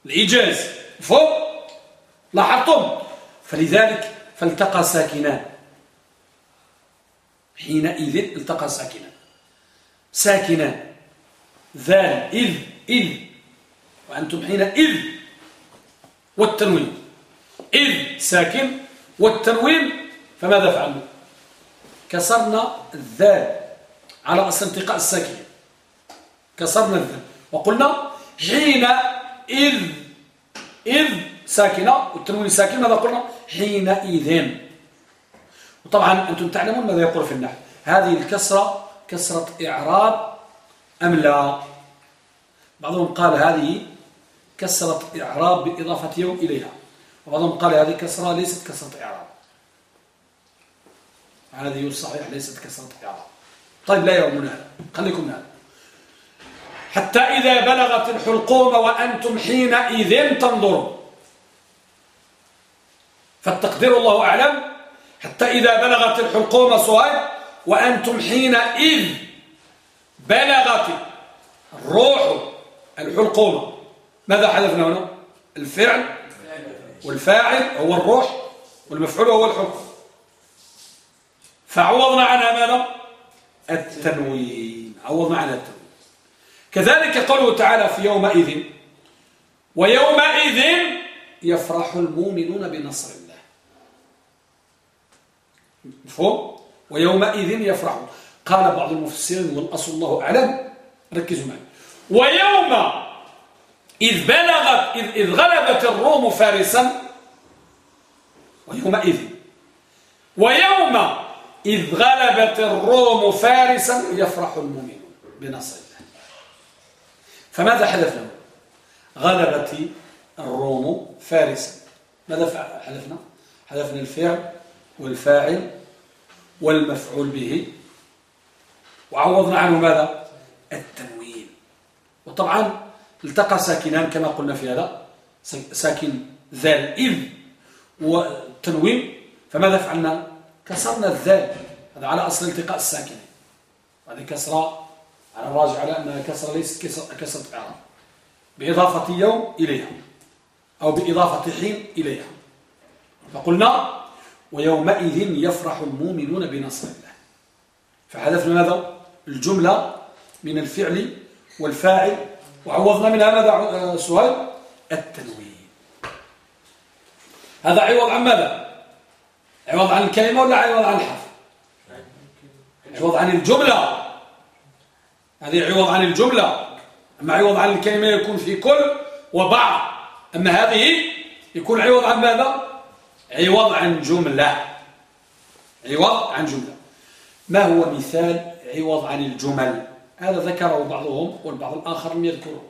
الإيجاز. فوق لاحظتم؟ فلذلك فالتقى ساكنان. حينئذ التقى ساكنان. ساكنان. ذال إذ إذ. وأنتم حينئذ والتنوين. إذ ساكن والتنوين. فماذا فعلنا كسرنا الذال على أصل انتقاء الساكن كسرنا الذال. وقلنا حين إذ إذ ساكنة والتنوين ساكن ماذا قلنا؟ حينئذ. وطبعا أنتم تعلمون ماذا يقول في النحو. هذه الكسرة كسرة إعراب أم لا؟ بعضهم قال هذه كسرة إعراب بإضافة يوم إليها. وبعضهم قال هذه كسرة ليست كسرة إعراب. هذه الصحيح ليست إعراب طيب لا يومنا هذا خليكم هذا حتى إذا بلغت الحلقوم وأنتم حينئذ تنظرون. فالتقدير الله أعلم. حتى إذا بلغت الحلقوم صهيب وأنتم حينئذ بلغت الروح الحلقوم. ماذا حذفنا هنا؟ الفعل والفاعل هو الروح والمفعول هو الحكم فعوضنا عنها ماذا التنوين. عوضنا عنها التنوين. كذلك قوله تعالى في يومئذ ويومئذ يفرح المؤمنون بنصر الله. مفهوم؟ ويومئذ يفرح قال بعض المفسرين والأصل الله أعلم؟ ركزوا معي. ويوم إذ بلغت إذ, إذ غلبت الروم فارسا ويومئذ. ويوم إذ غلبت الروم فارسا يفرح المؤمنون بنصر الله فماذا حدث له غلبت الروم فارسا. ماذا حدثنا؟ حدثنا الفعل والفاعل والمفعول به. وعوضنا عنه ماذا؟ التنوين وطبعا التقى ساكنان كما قلنا في هذا. ساكن ذال إذ والتنوين فماذا فعلنا؟ كسرنا الذال. هذا على أصل التقاء الساكنين هذه كسرة على الراجع على أنها كسرة ليست كسرة إعراب. بإضافة يوم إليها أو بإضافة حين إليها. فقلنا ويومئذ يفرح المؤمنون بنصر الله. فحذفنا ماذا؟ الجملة من الفعل والفاعل. وعوضنا منها ماذا؟ سؤال؟ التنوين. هذا عوض عن ماذا؟ عوض عن الكلمة ولا عوض عن الحرف؟ عوض عن الجملة. هذه عوض عن الجملة. أما عوض عن الكلمة يكون في كل وبعض. أما هذه يكون عوض عن ماذا؟ عوض عن جملة. عوض عن جملة. ما هو مثال عوض عن الجمل؟ هذا ذكره بعضهم والبعض الآخر لم يذكره.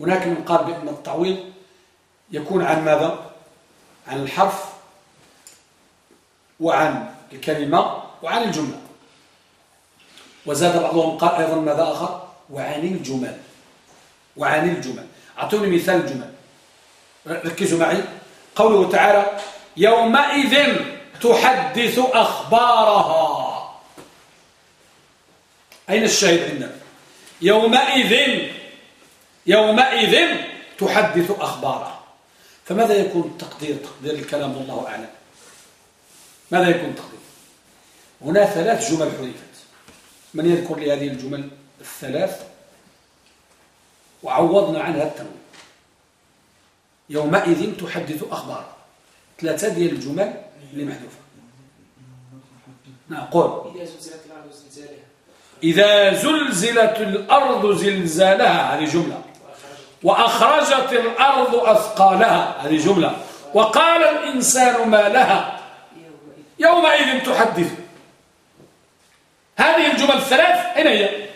هناك من قال بأن التعويض يكون عن ماذا؟ عن الحرف. وعن الكلمة وعن الجملة. وزاد بعضهم قال أيضا ماذا آخر؟ وعن الجمل. وعن الجمل. أعطوني مثال الجمل. ركزوا معي. قوله تعالى يومئذ تحدث أخبارها. أين الشاهد عندنا؟ يومئذ يومئذ تحدث أخبارها. فماذا يكون التقدير؟ تقدير الكلام والله أعلم. ماذا يكون التقدير؟ هنا ثلاث جمل حذفت. من يذكر لي هذه الجمل الثلاث؟ وعوضنا عنها التنوين. يومئذ تحدث أخبار. ثلاثة ديال الجمل اللي محذوفة. نقول إذا زلزلت الأرض زلزالها. إذا زلزلت الأرض زلزالها هذه جملة. وأخرجت الأرض أثقالها هذه جملة. وقال الإنسان ما لها؟ يومئذ تحدث. هذه الجمل الثلاث أين هي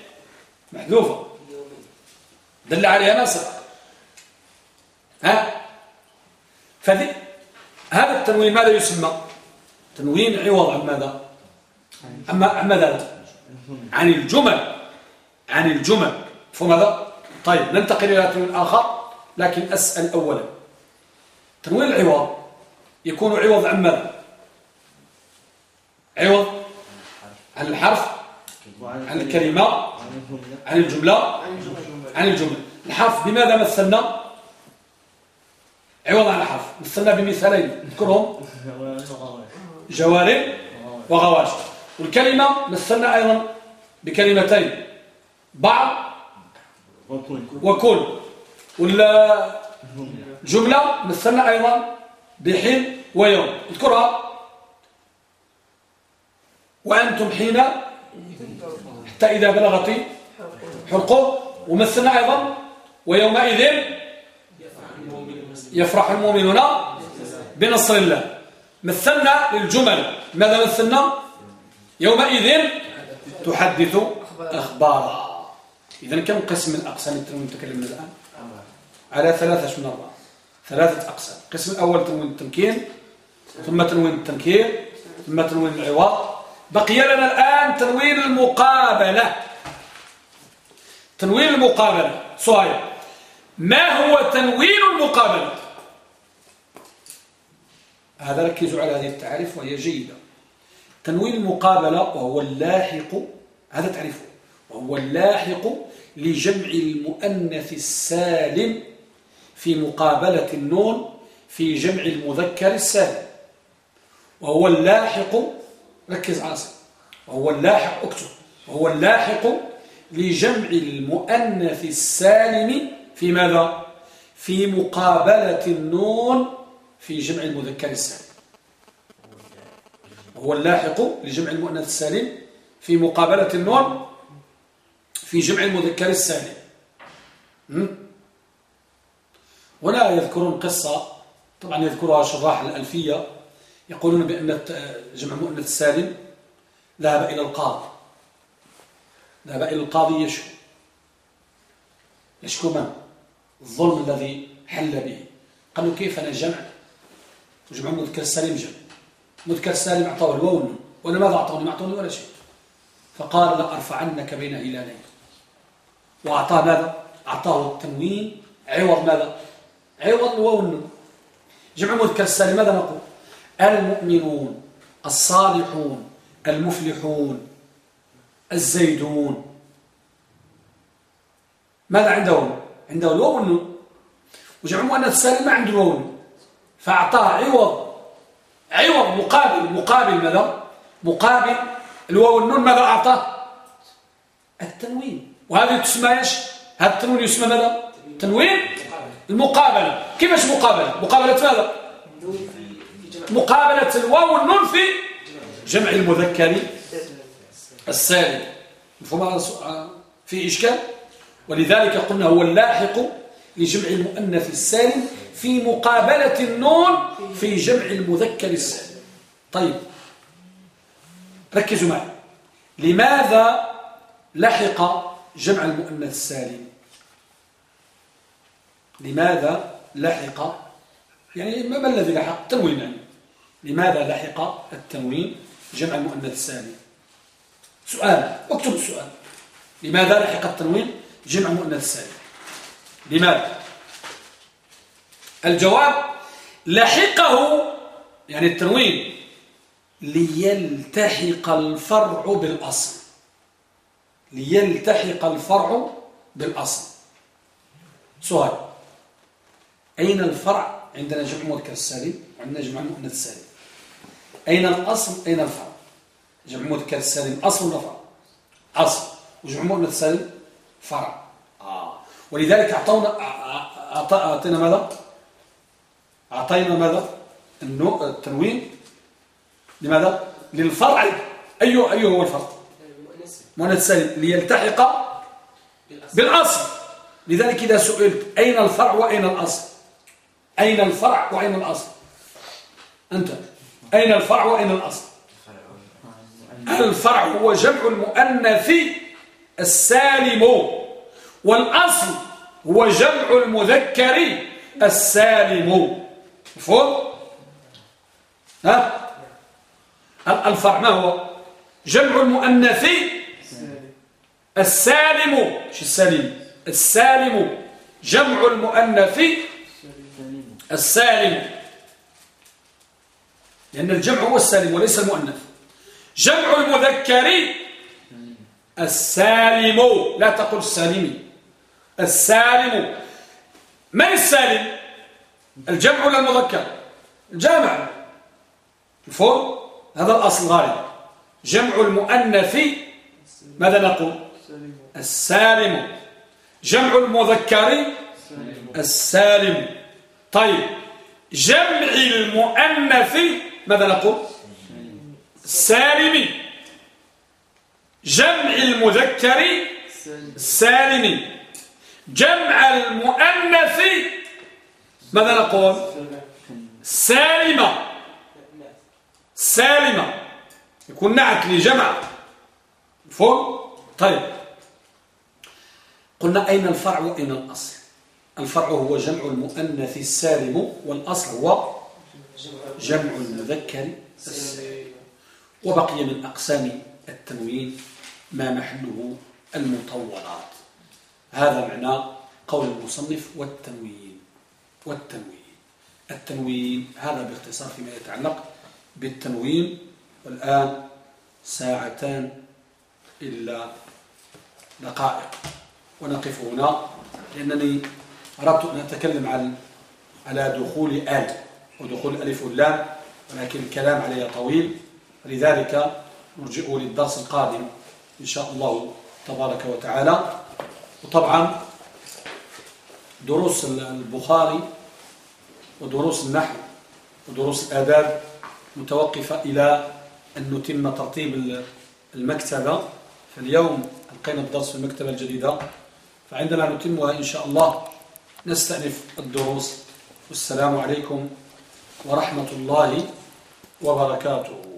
محذوفة. دل عليها ناصر. ها؟ فذي هذا التنوين ماذا يسمى؟ تنوين عوض عن ماذا؟ عن ماذا؟ عن الجمل. عن الجمل. فماذا طيب ننتقل إلى تنوين آخر لكن أسأل أولا. تنوين العوض يكون عوض عن ماذا؟ عوض عن الحرف. عن الكلمة. عن الجملة. عن الجملة. الحرف بماذا مثلنا عوض عن الحرف؟ مثلنا بمثالين. نذكرهم. *laughs* جوارب وغواش. والكلمة مثلنا أيضا بكلمتين. بعض وكل. ولا جملة. مثلنا أيضا بحين ويوم. اذكرها وأنتم حين حتى إذا بلغت حلقه ومثلنا أيضا ويومئذ يفرح المؤمنون بنصر الله. مثلنا للجمل. ماذا مثلنا؟ يومئذ تحدث أخبارا. إذا كم قسم من أقسام التنوين تكلمنا الآن؟ على ثلاثة من أربعة ثلاثة أقسام. القسم الأول تنوين التمكين ثم تنوين التنكير ثم تنوين العوض. بقي لنا الآن تنوين المقابلة. تنوين المقابلة. سؤال. ما هو تنوين المقابلة؟ هذا ركزوا على هذه التعريف وهي جيدة. تنوين المقابلة وهو اللاحق هذا تعريفه. وهو اللاحق لجمع المؤنث السالم في مقابلة النون في جمع المذكر السالم. وهو اللاحق ركز عاصم وهو اللاحق اكتب. وهو اللاحق لجمع المؤنث السالم في ماذا؟ في مقابلة النون في جمع المذكر السالم. وهو اللاحق لجمع المؤنث السالم في مقابلة النون في جمع المذكر السالم. هنا يذكرون قصة طبعا يذكرها شراح الألفية. يقولون بأن جمع مؤنث السالم ذهب إلى القاضي. ذهب إلى القاضي يشكو. يشكو من؟ الظلم الذي حل به. قالوا كيف أنا جمع؟ وجمع مذكر السالم جمع. مذكر السالم أعطاه الواو ولا ماذا أعطوني؟ ما أعطوني ولا شيء. فقال لأرفعنك بين هلالين. وأعطاه ماذا؟ أعطاه التنوين. عوض ماذا؟ عوض الواو جمع مذكر السالم ماذا نقول؟ المؤمنون الصالحون المفلحون الزيدون ماذا عندهم؟ عنده الواو والنون وجمع مؤنث السالم ما عنده الواو فأعطاه عوض عوض مقابل مقابل ماذا؟ مقابل الواو والنون ماذا أعطاه؟ التنوين وهذه تسمى إيش؟ هذا التنوين يسمى ماذا؟ تنوين المقابلة كيفاش مقابلة؟ مقابلة ماذا؟ النون في في جمع مقابلة الواو والنون في جمع المذكر السالم. مفهوم هذا السؤال؟ في إشكال؟ ولذلك قلنا هو اللاحق لجمع المؤنث السالم في مقابلة النون في جمع المذكر السالم. طيب ركزوا معي. لماذا لحق جمع المؤنث السالم؟ لماذا لحق؟ يعني ما الذي لحق؟ تنوين يعني لماذا لحق التنوين جمع المؤنث السالم سؤال اكتب السؤال. لماذا لحق التنوين جمع المؤنث السالم لماذا؟ الجواب لحقه يعني التنوين ليلتحق الفرع بالأصل. ليلتحق الفرع بالأصل. سؤال أين الفرع عندنا جمع مذكر السالم وعندنا جمع مؤنث السالم؟ أين الأصل؟ أين الفرع؟ جمع مذكر السالم أصل ولا فرع؟ أصل. وجمع مؤنث السالم فرع. آه. ولذلك أعطونا أع- أعط- أعطينا ماذا؟ أعطينا ماذا؟ النو- التنوين لماذا؟ للفرع. أي أي هو الفرع. مؤنث سالم. ليلتحق بالأصل. لذلك إذا سئلت أين الفرع وأين الأصل؟ أين الفرع وأين الأصل؟ أنت. أين الفرع وأين الأصل؟ الفرع هو جمع المؤنث السالم والأصل هو جمع المذكر السالم. مفهوم؟ ها؟ الفرع ما هو؟ جمع المؤنث السالم. مش السالم؟ السالم. جمع المؤنث السالم. لأن الجمع هو السالم وليس المؤنث. جمع المذكر السالم لا تقل السالمي السالم من السالم؟ الجمع ولا المذكر؟ الجامع. مفهوم؟ هذا الأصل غالب جمع المؤنث ماذا نقول؟ السالم. جمع المذكر السالم. طيب جمع المؤنث ماذا نقول؟ السالم جمع المذكر السالم جمع المؤنث ماذا نقول؟ سالمة. سالمة. يكون نعت لجمع. مفهوم؟ طيب. قلنا أين الفرع وأين الأصل؟ الفرع هو جمع المؤنث السالم والأصل هو جمع المذكر السالم وبقي من أقسام التنوين ما محله المطولات. هذا معنى قول المصنف والتنوين والتنوين. التنوين هذا باختصار فيما يتعلق بالتنوين والآن ساعتان إلا دقائق. ونقف هنا لأنني أردت أن أتكلم عن على دخول آل. ودخول ألف واللام ولكن الكلام عليه طويل. لذلك نرجئه للدرس القادم إن شاء الله تبارك وتعالى. وطبعا دروس البخاري ودروس النحو ودروس الآداب متوقفة إلى أن نتم ترتيب المكتبة. فاليوم ألقينا الدرس في المكتبة الجديدة فعندما نتمها إن شاء الله. نستأنف الدروس. والسلام عليكم ورحمة الله وبركاته.